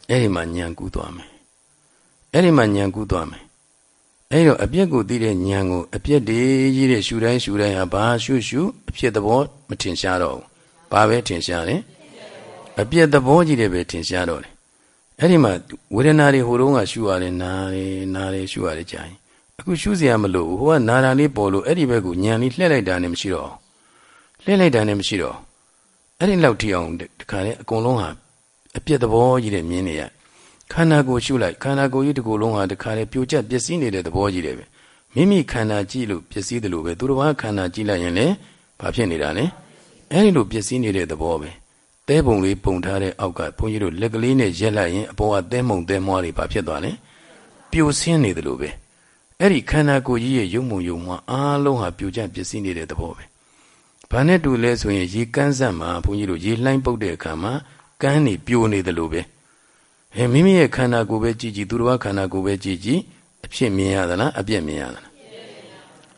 အဲ့ဒီမှာညာကူးသွားမယ်အဲ့ဒီမှာညာကူးသွားမယ် အဲ့တော့အပြက်ကိုသိတဲ့ညာကိုအပြက်တွေကြီးတဲ့ရှူတိုင်းရှူတိုင်းဟာဘာရှုရှုအဖြစ်သဘောမထင်ရှားတော့ဘူးဘာပဲထင်ရှားလဲအပြက်သဘောကြီးတယ်ပဲထင်ရှားတော့တယ်အဲ့ဒီမှာဝေဒနာတွေဟိုတုန်းကရှုရတယ်နားတယ်နားတယ်ရှုရတယ်ကြာရင်အခုရှုစရာမလိုဘူးဟိုကနာတာလေးပေါ်လို့အဲ့ဒီဘက်ကိုညံလေးလှည့်လိုက်တာနဲ့မရှိတော့လှည့်လိုက်တာနဲ့မရှိတော့အဲ့ဒီလောက်ထိအောင်တခါလေအကုန်လုံးဟာအပြက်သဘောကြီးတဲ့မြင်နေရ ခန္ဓာကိုယ်ရှုလိုက်ခန္ဓာကိုယ်ကြီးတစ်ခုလုံးဟာတခါလေပြိုကျပျက်စီးနေတဲ့သဘောကြီးတယ်ပဲမိမိခန္ဓာကြည့်လို့ပျက်စီးတယ်လို့ပဲသူတစ်ပါးခန္ဓာကြည့်လိုက်ရင်လည်းဘာဖြစ်နေတာလဲအဲ့ဒီလိုပျက်စီးနေတဲ့သဘောပဲသဲပုံလေးပုံထားတဲ့အောက်ကဘုန်းကြီးတို့လက်ကလေးနဲ့ရက်လိုက်ရင်အပေါ်ကသဲမုံသဲမွားတွေဘာဖြစ်သွားလဲပြိုဆင်းနေတယ်လို့ပဲအဲ့ဒီခန္ဓာကိုယ်ကြီးရဲ့ယုံမုံယုံမွားအားလုံးဟာပြိုကျပျက်စီးနေတဲ့သဘောပဲဘာနဲ့တူလဲဆိုရင်ရေကန်းဆက်မှာဘုန်းကြီးတို့ရေလှိုင်းပုတ်တဲ့အခါမှာကန်းနေပြိုနေတယ်လို့ပဲ အဲမိမိရဲ့ခန္ဓာကိုယ်ပဲကြည့်ကြည့်သူတော်ဘာခန္ဓာကိုယ်ပဲကြည့်ကြည့်အဖြစ်မြင်ရသလားအပြက်မြင်ရသလား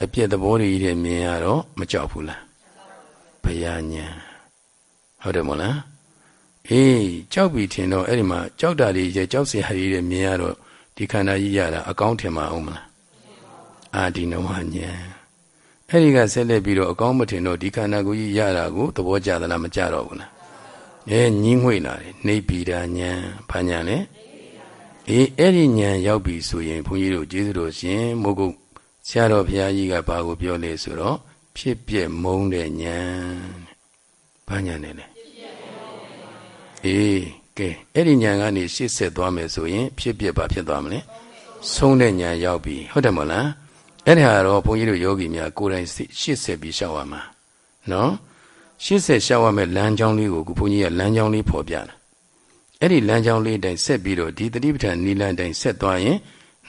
အပြက်သဘောတွေကြီးမြင်ရတော့မကြောက်ဘူးလားဘုရားညာဟုတ်တယ်မို့လားအေးကြောက်ပြီထင်တော့အဲ့ဒီမှာကြောက်တာတွေရဲ့ကြောက်စရာတွေရဲ့မြင်ရတော့ဒီခန္ဓာကြီးရတာအကောင်းထင်မှာအောင်မလားအာဒီနဝညာအဲ့ဒီကဆက်လက်ပြီးတော့အကောင်းမထင်တော့ဒီခန္ဓာကိုယ်ကြီးရတာကိုသဘောကျသလားမကျတော့ဘူးလား အဲညင်းငွေလာတယ်နေပြီတာညာဘာညာလဲအေးအဲ့ဒီညာရောက်ပြီဆိုရင်ဘုန်းကြီးတို့ကျေးဇူးတော်ရှင်မိုးကုတ်ဆရာတော်ဘုရားကြီးကဘာကိုပြောလဲဆိုတော့ဖြစ်ပြမုန်းတဲ့ညာဘာညာနဲ့လဲအေးကဲအဲ့ဒီညာကနေရှေ့ဆက်သွားမယ်ဆိုရင် ဖြစ်ပြဘာဖြစ်သွားမလဲဆုံးတဲ့ညာရောက်ပြီဟုတ်တယ်မဟုတ်လားအဲ့ဒါတော့ဘုန်းကြီးတို့ယောဂီများကိုယ်တိုင်ရှေ့ဆက်ပြီးရှောက်ရမှာနော် ရှေ့ဆက်ရှောက်ရမယ့်လမ်းကြောင်းလေးကိုခုဘုန်းကြီးကလမ်းကြောင်းလေးဖော်ပြတာအဲ့ဒီလမ်းကြောင်းလေးတိုင်းဆက်ပြီးတော့ဒီတတိပဋ္ဌာန်နိလန်တိုင်းဆက်သွားရင်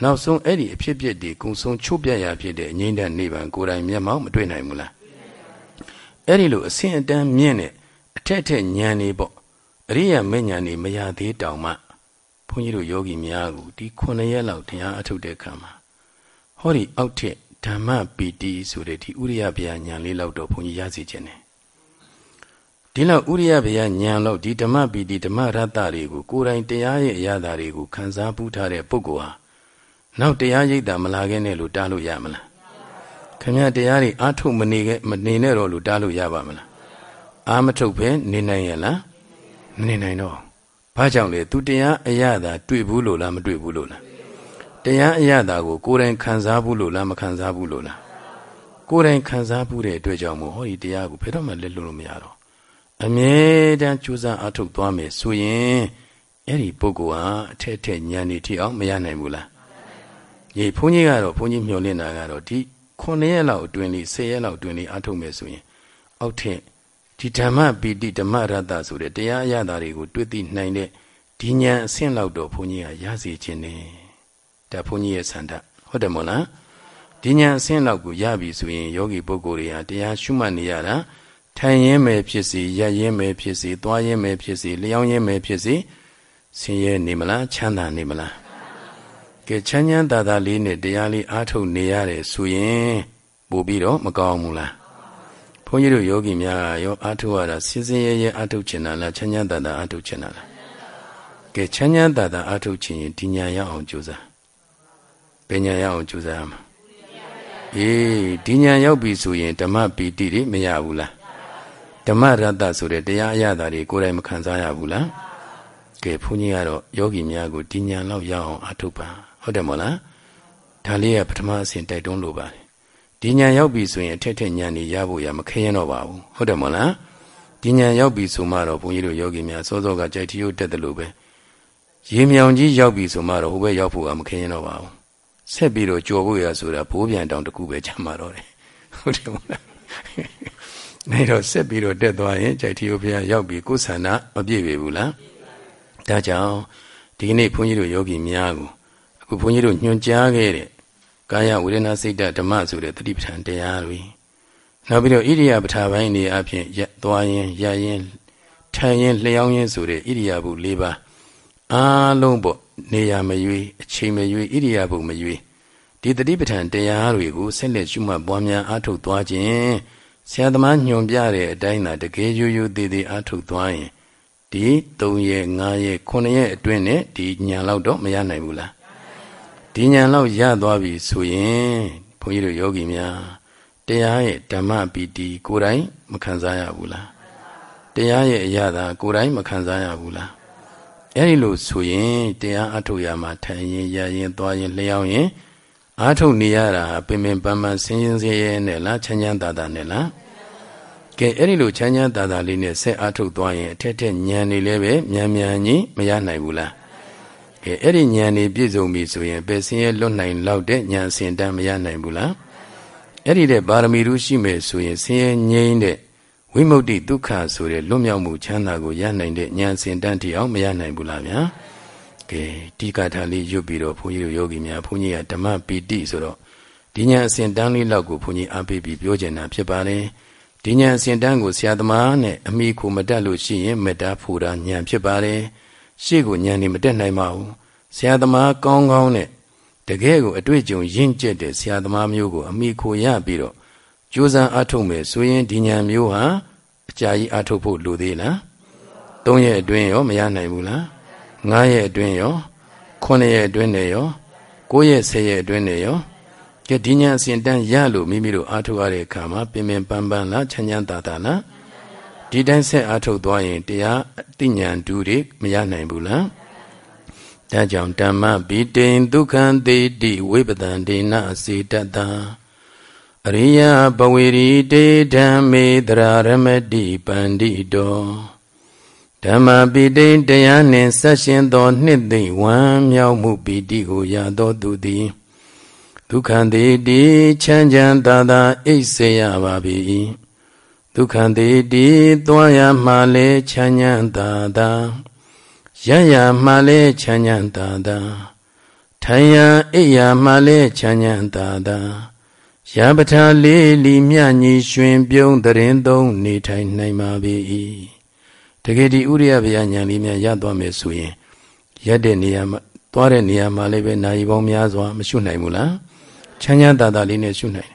နောက်ဆုံးအဲ့ဒီအဖြစ်ပြက်ဒီကုံဆုံးချုပ်ပြရဖြစ်တဲ့အငိမ့်တဲ့နိဗ္ဗာန်ကိုယ်တိုင်မျက်မှောက်မတွေ့နိုင်ဘူးလားအဲ့ဒီလိုအဆင့်အတန်းမြင့်တဲ့အထက်ထက်ဉာဏ်နေပေါ့အရိယာမဉဏ်နေမရသေးတောင်မှဘုန်းကြီးတို့ယောဂီများကိုဒီ9ရက်လောက်တရားအထုတ်တဲ့အခါမှာဟောဒီအောက်ထက်ဓမ္မပီတိဆိုတဲ့ဒီဥရိယဗျာဉာဏ်လေးလောက်တော့ဘုန်းကြီးရစီခြင်းတယ် ဒီလောက်ဥရိယဗျာဉာဏ်လောက်ဒီဓမ္မပီတိဓမ္မရတ္တတွေကိုကိုယ်တိုင်တရားရဲ့အရာဓာတွေကိုခံစားပူးထားတဲ့ပုဂ္ဂိုလ်ဟာနောက်တရားရိပ်တာမလာခဲ့နဲ့လို့တားလို့ရမလားခင်ဗျားတရားတွေအာထုတ်မနေခဲ့မနေနဲ့တော့လို့တားလို့ရပါမလားအာမထုတ်ပဲနေနိုင်ရဲ့လားမနေနိုင်တော့ဘာကြောင့်လဲသူတရားအရသာတွေ့ဘူးလို့လားမတွေ့ဘူးလို့လားတရားအရသာကိုကိုယ်တိုင်ခံစားဘူးလို့လားမခံစားဘူးလို့လားကိုယ်တိုင်ခံစားဘူးတဲ့အတွက်ကြောင့်မို့ဟောဒီတရားကိုဘယ်တော့မှလက်လွတ်လို့မရတော့ အမြဲတမ်းကြိုးစားအထုတ်သွားမယ်ဆိုရင်အဲ့ဒီပုဂ္ဂိုလ်ဟာအထက်ထက်ဉာဏ်နေထိအောင်မရနိုင်ဘူးလားရေဘုန်းကြီးကတော့ဘုန်းကြီးမျှော်လင့်တာကတော့ဒီ9ရက်လောက်အတွင်းလေး10ရက်လောက်အတွင်းလေးအထုတ်မယ်ဆိုရင် အောက်ထက်ဒီဓမ္မပီတိဓမ္မရတ္တဆိုတဲ့တရားအရသာတွေကိုတွေ့သိနိုင်တဲ့ဒီဉာဏ်အဆင့်လောက်တော့ဘုန်းကြီးကရစေခြင်းနဲ့ဒါဘုန်းကြီးရဲ့ဆန္ဒဟုတ်တယ်မို့လားဒီဉာဏ်အဆင့်လောက်ကိုရပြီဆိုရင်ယောဂီပုဂ္ဂိုလ်တွေဟာတရားရှုမှတ်နေရတာ ထိုင်ရင်းပဲဖြစ်စီရရင်းပဲဖြစ်စီသွားရင်းပဲဖြစ်စီလျောင်းရင်းပဲဖြစ်စီဆင်းရဲနေမလားချမ်းသာနေမလားကဲချမ်းချမ်းသာသာလေးနဲ့တရားလေးအားထုတ်နေရတယ်ဆိုရင်ပို့ပြီးတော့မကောင်းဘူးလားုန်းကြီးတို့ယောဂီများရောအာထုရတာစင်စင်ရဲရဲအာထုချင်တာလားချမ်းချမ်းသာသာအာထုချင်တာလားကဲချမ်းချမ်းသာသာအာထုချင်ရင်ဒီညာရအောင်ကြိုးစားပညာရအောင်ကြိုးစားရမှာအေးဒီညာရောက်ပြီဆိုရင်ဓမ္မပီတိတွေမရဘူးလား ဓမ္မရတ္တဆိုတဲ့တရားအရသာတွေကိုယ်တိုင်မခံစားရဘူးလားကဲဘုန်းကြီးကတော့ယောဂီများကိုဒီညာလောက်ရအောင်အာထုပါဟုတ်တယ်မို့လားဒါလေးကပထမအဆင့်တိုက်တွန်းလိုပါတယ်ဒီညာရောက်ပြီဆိုရင်အထက်ထက်ညာနေရဖို့ရမခဲရင်တော့ပါဘူးဟုတ်တယ်မို့လားဒီညာရောက်ပြီဆိုမှတော့ဘုန်းကြီးတို့ယောဂီများစောစောကကြိုက်ထီယုတ်တက်တယ်လို့ပဲရေမြောင်ကြီးရောက်ပြီဆိုမှတော့ဟိုဘက်ရောက်ဖို့ကမခဲရင်တော့ပါဘူးဆက်ပြီးတော့ကြော်ဖို့ရဆိုတာဘိုးပြန်တောင်တကူပဲချမှာတော့တယ်ဟုတ်တယ်မို့လား နေတော့ဆက်ပြီးတော့တက်သွားရင်ကြိုက်ထီယုတ်ဘုရားရောက်ပြီကိုယ်ဆန္ဒမပြည့်ပြီဘူးလားဒါကြောင့်ဒီနေ့ဘုန်းကြီးတို့ယောဂီများကိုအခုဘုန်းကြီးတို့ညွှန်ကြားခဲ့တဲ့ကာယဝေဒနာစိတ်ဓမ္မဆိုတဲ့တတိပဋ္ဌာန်တရားတွေနောက်ပြီးတော့ဣရိယာပဋ္ဌာပိုင်းနေအဖြစ်ရသွားရင်ရရင်ထိုင်ရင်လျှောင်းရင်ဆိုတဲ့ဣရိယာပု၄ပါးအားလုံးပေါ့နေရာမရွေးအချိန်မရွေးဣရိယာပုမရွေးဒီတတိပဋ္ဌာန်တရားတွေကိုဆက်လက်ရှုမှတ်ပွားများအားထုတ်သွားခြင်း ဆရာသမားညွှန်ပြတဲ့အတိုင်းသာတကယ်ရိုးရိုးသေးသေးအားထုတ်သွားရင်ဒီ3ရက်5ရက်9ရက်အတွင်းနဲ့ဒီညာလောက်တော့မရနိုင်ဘူးလားဒီညာလောက်ရသွားပြီဆိုရင်ဘုန်းကြီးတို့ယောဂီများတရားရဲ့ဓမ္မပီတိကိုယ်တိုင်မခံစားရဘူးလားတရားရဲ့အရာသာကိုယ်တိုင်မခံစားရဘူးလားအဲ့ဒီလိုဆိုရင်တရားအထုတ်ရမှာထိုင်ရင်ရရင်သွားရင်လျှောင်းရင် အာထုတ်နေရတာပင်ပင်ပန်းပန်းဆင်းရဲဆင်းရဲနဲ့လားချမ်းချမ်းသာသာနဲ့လားကဲအဲ့ဒီလိုချမ်းချမ်းသာသာလေးနဲ့ဆက်အာထုတ်သွားရင်အထက်ထက်ဉာဏ်နေလည်းပဲမြန်မြန်ကြီးမရနိုင်ဘူးလားကဲအဲ့ဒီဉာဏ်နေပြည့်စုံပြီဆိုရင်ပဲဆင်းရဲလွတ်နိုင်လောက်တဲ့ဉာဏ်စင်တန်းမရနိုင်ဘူးလားအဲ့ဒီတဲ့ပါရမီတို့ရှိမယ်ဆိုရင်ဆင်းရဲငြိမ်းတဲ့ဝိမု ക്തി ဒုက္ခဆိုတဲ့လွတ်မြောက်မှုချမ်းသာကိုရနိုင်တဲ့ဉာဏ်စင်တန်းတိအောင်မရနိုင်ဘူးလားဗျာ ကဲဒီကထာလေးရွတ်ပြီးတော့ဘုန်းကြီးတို့ယောဂီများဘုန်းကြီးကဓမ္မပီတိဆိုတော့ဒီဉာဏ်အစဉ်တန်းလေးလောက်ကိုဘုန်းကြီးအားပေးပြီးပြောကျင်တာဖြစ်ပါလေဒီဉာဏ်အစဉ်တန်းကိုဆရာသမားနဲ့အမိကိုမတက်လို့ရှိရင်မေတ္တာဖူတာဉာဏ်ဖြစ်ပါလေရှေ့ကိုဉာဏ်နေမတက်နိုင်ပါဘူးဆရာသမားကောင်းကောင်းနဲ့တကယ်ကိုအတွေ့အကြုံရင့်ကျက်တဲ့ဆရာသမားမျိုးကိုအမိခိုရပြီးတော့ကြိုးစားအားထုတ်မယ်ဆိုရင်ဒီဉာဏ်မျိုးဟာအကြာကြီးအားထုတ်ဖို့လိုသေးလား၃ရက်အတွင်းရောမရနိုင်ဘူးလား ၅ရက်အတွင်းရော9ရက်အတွင်းနဲ့ရော9ရက်10ရက်အတွင်းနဲ့ရောကဲဒီညာအစဉ်တန်းရလို့မိမိတို့အားထုတ်ရတဲ့အခါမှာပင်ပင်ပန်းပန်းလားချမ်းချမ်းသာသာလားဒီတိုင်းဆက်အားထုတ်သွားရင်တရားအသိဉာဏ်တူတွေမရနိုင်ဘူးလားဒါကြောင့်ဓမ္မဗိတိန်ဒုက္ခံတေတိဝိပဒံဒေနစေတတံအရိယပဝေရီတေဓမ္မေတရာရမတိပန္တိတော ဓမ္မပိတိန်တရားနှင့်ဆက်ရှင်သောနှစ်သိမ့်ဝမ်းမြောက်မှုပိတိကိုရသောသူသည်ဒုက္ခံတေတိချမ်းချမ်းသာသာအိပ်စေရပါ၏ဒုက္ခံတေတိသွားရမှလဲချမ်းချမ်းသာသာရရမှလဲချမ်းချမ်းသာသာထိုင်ရအိပ်ရမှလဲချမ်းချမ်းသာသာရပထာလေးလီမြညီရွှင်ပြုံးတရင်သုံးနေထိုင်နိုင်ပါ၏ တကယ်ဒီဥရိယဗျာညာလေးများရသွားမယ်ဆိုရင်ရက်တဲ့နေရာမှာသွားတဲ့နေရာမှာလည်းပဲနာယီပေါင်းများစွာမရှုနိုင်ဘူးလားချမ်းချမ်းသာသာလေးနဲ့ရှုနိုင်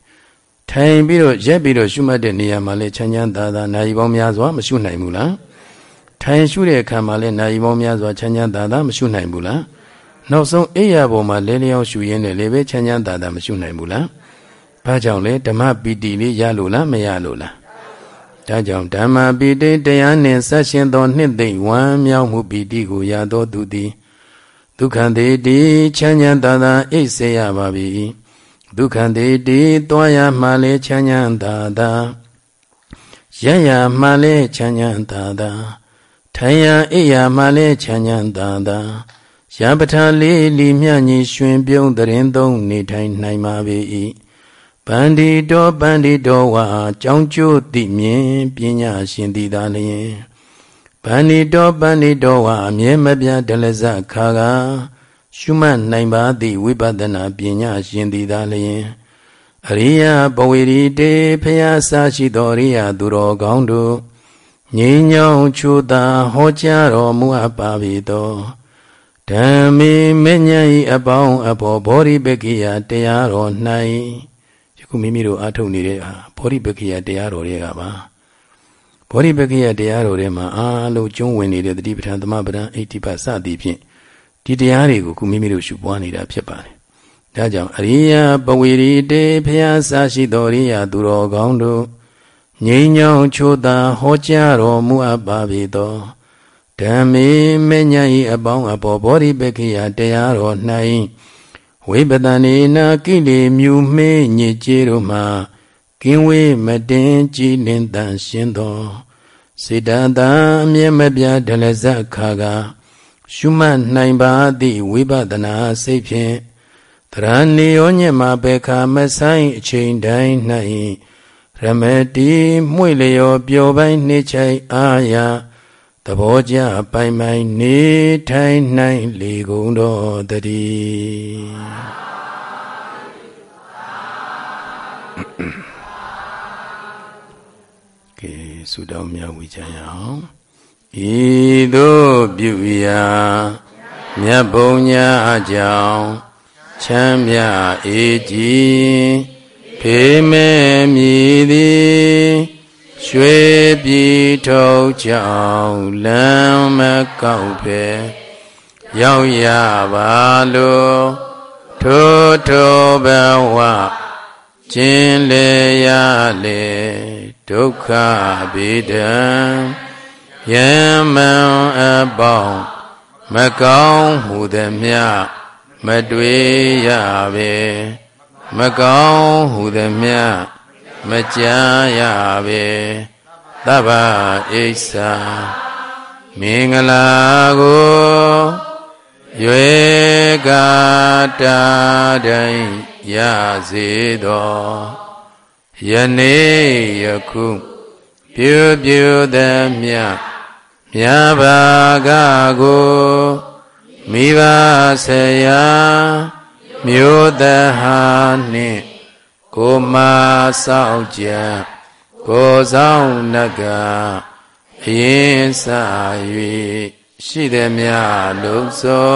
ထိုင်ပြီးတော့ရက်ပြီးတော့ရှုမှတ်တဲ့နေရာမှာလည်းချမ်းချမ်းသာသာနာယီပေါင်းများစွာမရှုနိုင်ဘူးလားထိုင်ရှုတဲ့အခါမှာလည်းနာယီပေါင်းများစွာချမ်းချမ်းသာသာမရှုနိုင်ဘူးလားနောက်ဆုံးအိယာပေါ်မှာလဲလျောင်းရှုရင်းနဲ့လည်းပဲချမ်းချမ်းသာသာမရှုနိုင်ဘူးလားဘာကြောင့်လဲဓမ္မပီတိလေးရလို့လားမရလို့လား ဒါကြောင့်ဓမ္မပီတိတရားနှင့်ဆက်ရှင်သောနှစ်သိမ့်ဝမ်းမြောက်မှုပီတိကိုရသောသူသည်ဒုက္ခသေးတိချမ်းချမ်းသာသာအိပ်စေရပါ၏ဒုက္ခသေးတိတွားရမှလည်းချမ်းချမ်းသာသာရရမှလည်းချမ်းချမ်းသာသာထိုင်ရအိပ်ရမှလည်းချမ်းချမ်းသာသာရပထာလေးလီမြညီရွှင်ပြုံးတရင်သုံးနေထိုင်နိုင်ပါ၏ ပန္တိတောပန္တိတောဝါကြောင်းကျိုးသိမြင်ပညာရှင်သည်သာလျင်ပန္တိတောပန္တိတောဝါအမြဲမပြတ်ဒလဇခါကရှုမှတ်နိုင်ပါသည့်ဝိပဿနာပညာရှင်သည်သာလျင်အရိယဘဝေရီတေဖျားစာရှိသောရိယသူတော်ကောင်းတို့ငြိမ်းချောင်းချူသာဟောကြားတော်မူအပ်ပါပြီသောဓမ္မေမဉ္ဇဉ်ဤအပေါင်းအဘောဘောရိပကိယတရားတော်၌ယ ခုမိမိတို့အားထုတ်နေတဲ့ဘောဓိပက္ခိယတရားတော်တွေကပါဘောဓိပက္ခိယတရားတော်တွေမှာအားလုံးကျုံးဝင်နေတဲ့တတိပဋ္ဌာန်သမပဒံအိဋ္ဌိပစသည်ဖြင့်ဒီတရားတွေကိုခုမိမိတို့ရှုပွားနေတာဖြစ်ပါတယ်။ဒါကြောင့်အရိယပဝေရီတေဖျားဆရှိတော်ရိယသူတော်ကောင်းတို့ငြိမ်းချောင်းချိုးသာဟောကြားတော်မူအပ်ပါပြီသောဓမ္မေမဉ္ဇဉ်ဤအပေါင်းအပေါ်ဘောဓိပက္ခိယတရားတော်၌ ဝိပဒနေနာကိလေမြူမေးညစ်ကြေးတို့မှာကင်းဝေးမတင်ကြည်လင်တန်ရှင်းသောစေတသာအမြဲမပြဒလဇခါကရှုမှတ်နိုင်ပါသည့်ဝိပဿနာစိတ်ဖြင့်တရဏီယောညမဘေခာမဆိုင်အချိန်တိုင်း၌ရမတိမှွေလျောပျော်ပိုင်းနှိချိုင်အာရသ ဘောကြပိုင်ပိုင်နေထိုင်နိုင်လေကုန်တော်တည်းကဲဆုတောင်းမြဝေကြရအောင်ဤသို့ပြုရာမြတ်ဘုံညာအကြောင်းချမ်းမြအေးကြည်ဖေမဲမြည်သည် ရွှေပြည်ထုတ်ကြောင်းလမ်းမကောက်ဖဲရောက်ရပါလို့ထိုးထိုးဘဝကျင်လေရလေဒုက္ခဗေဒံယမံအပေါင်းမကောင်းမှုသည်မြမတွေ့ရပဲမကောင်းဟုသည်မြ မကြားရပဲသဗ္ဗအိဆာမင်္ဂလာကိုရွေကာတာတိုင်းရစေတော်ယနေ့ယခုပြုပြုသည်မြမြဘာကကိုမိဘဆရာမြို့သဟာနှင့် ကိုမဆောက်ကြကိုဆောင်နကအရင်စာ၍ရှိသည်မြလုံးစုံ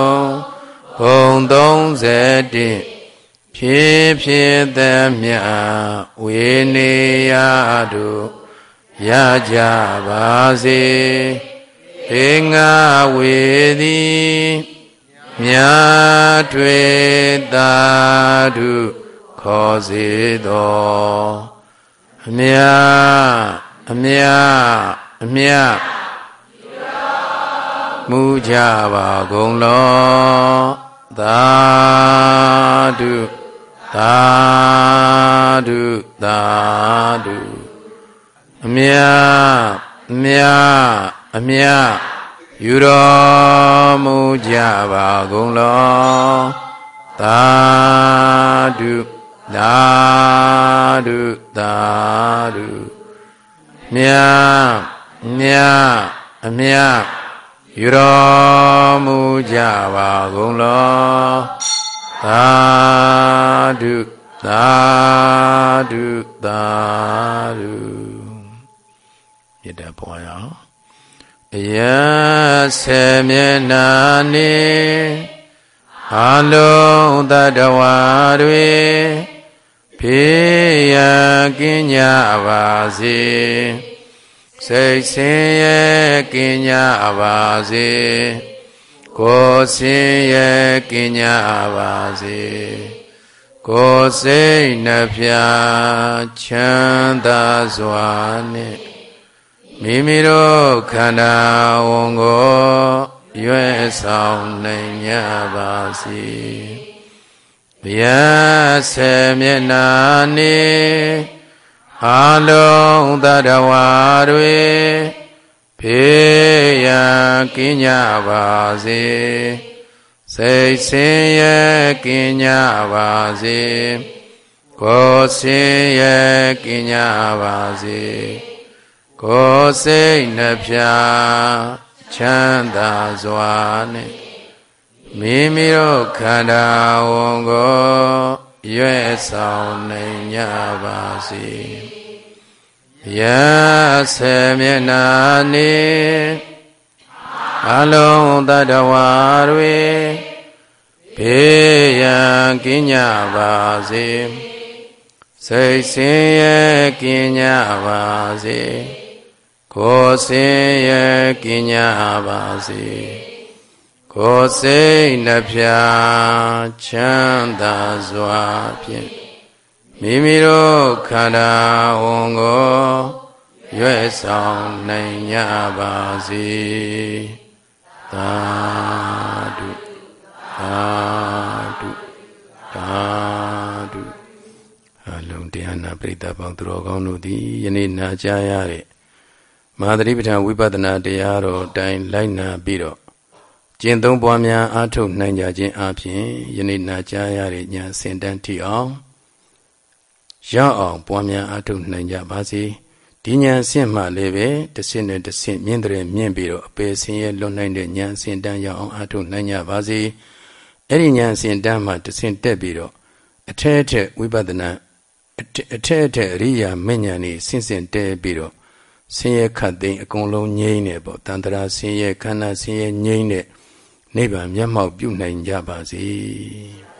ဘုံ31ဖြစ်ဖြစ်သည်မြဝေနေယတို့ရကြပါစေေငါဝေသည်မြာထွေတာဓု ခေါ်စေတော်အမြအမြအမြမူကြပါကုန်လောသာဓုသာဓုသာဓုအမြအမြအမြယူတော်မူကြပါကုန်လောသာဓု သာဓုသာဓုမြမြအမြယူတော်မူကြပါကုန်လောသာဓုသာဓုသာဓုမြတ်တပွားရအောင်အယဆေမျက်နာနေအလုံးတတဝါတွေ ဖေးရကင်းကြပါစေစိတ်ဆင်းရဲကင်းကြပါစေကိုယ်စင်ရဲ့ကင်းကြပါစေကိုယ်စိတ်နှဖျားချမ်းသာစွာနဲ့မိမိတို့ခန္ဓာဝန်ကိုရွယ်ဆောင်နိုင်ကြပါစေ ဗျာဆေမျက်နာနေအလုံးသတ္တဝါတွေဖေးရန်ကင်းကြပါစေစိတ်ဆင်းရဲကင်းကြပါစေကိုယ်ဆင်းရဲကင်းကြပါစေကိုယ်စိတ်နှပြချမ်းသာစွာနဲ့ မိမိတို့ခန္ဓာဝန်ကိုရွဲ့ဆောင်နိုင်ကြပါစေယဆေမျက်နာနေအလုံးတတဝါတွေဘေးရန်ကင်းကြပါစေစိတ်ဆင်းရဲကင်းကြပါစေကိုယ်ဆင်းရဲကင်းကြပါစေ ကိုယ်စိတ်နှဖျားချမ်းသာစွာဖြင့်မိမိတို့ခန္ဓာဝန်ကိုရွယ်ဆောင်နိုင်ကြပါစေသာဓုသာဓုသာဓုအလုံးတရားနာပရိသတ်ပေါင်းသူတော်ကောင်းတို့သည်ယနေ့နာကြားရတဲ့မဟာသတိပဋ္ဌာန်ဝိပဿနာတရားတော်တိုင်းလိုက်နာပြီးတော့ ကျင့်သုံးပွားများအားထုတ်နိုင်ကြခြင်းအပြင်ယနေ့နာကြားရတဲ့ဉာဏ်စင်တန်းထီအောင်ရောက်အောင်ပွားများအားထုတ်နိုင်ကြပါစေဒီဉာဏ်အဆင့်မှလည်းပဲတစ်ဆင့်နဲ့တစ်ဆင့်မြင့်တဲ့မြင့်ပြီးတော့အပေဆင်းရဲလွတ်နိုင်တဲ့ဉာဏ်အဆင့်တန်းရောက်အောင်အားထုတ်နိုင်ကြပါစေအဲ့ဒီဉာဏ်အဆင့်တန်းမှတစ်ဆင့်တက်ပြီးတော့အထက်အထက်ဝိပဿနာအထက်အထက်အရိယာမဉ္ဇဏ်นี่ဆင့်ဆင့်တဲပြီးတော့ဆင်းရဲခတ်သိမ်းအကုန်လုံးငြိမ့်နေပေါ့တန်တရာဆင်းရဲခန္ဓာဆင်းရဲငြိမ့်တဲ့ နိဗ္ဗာန်မျက်မှောက်ပြုနိုင်ကြပါစေ။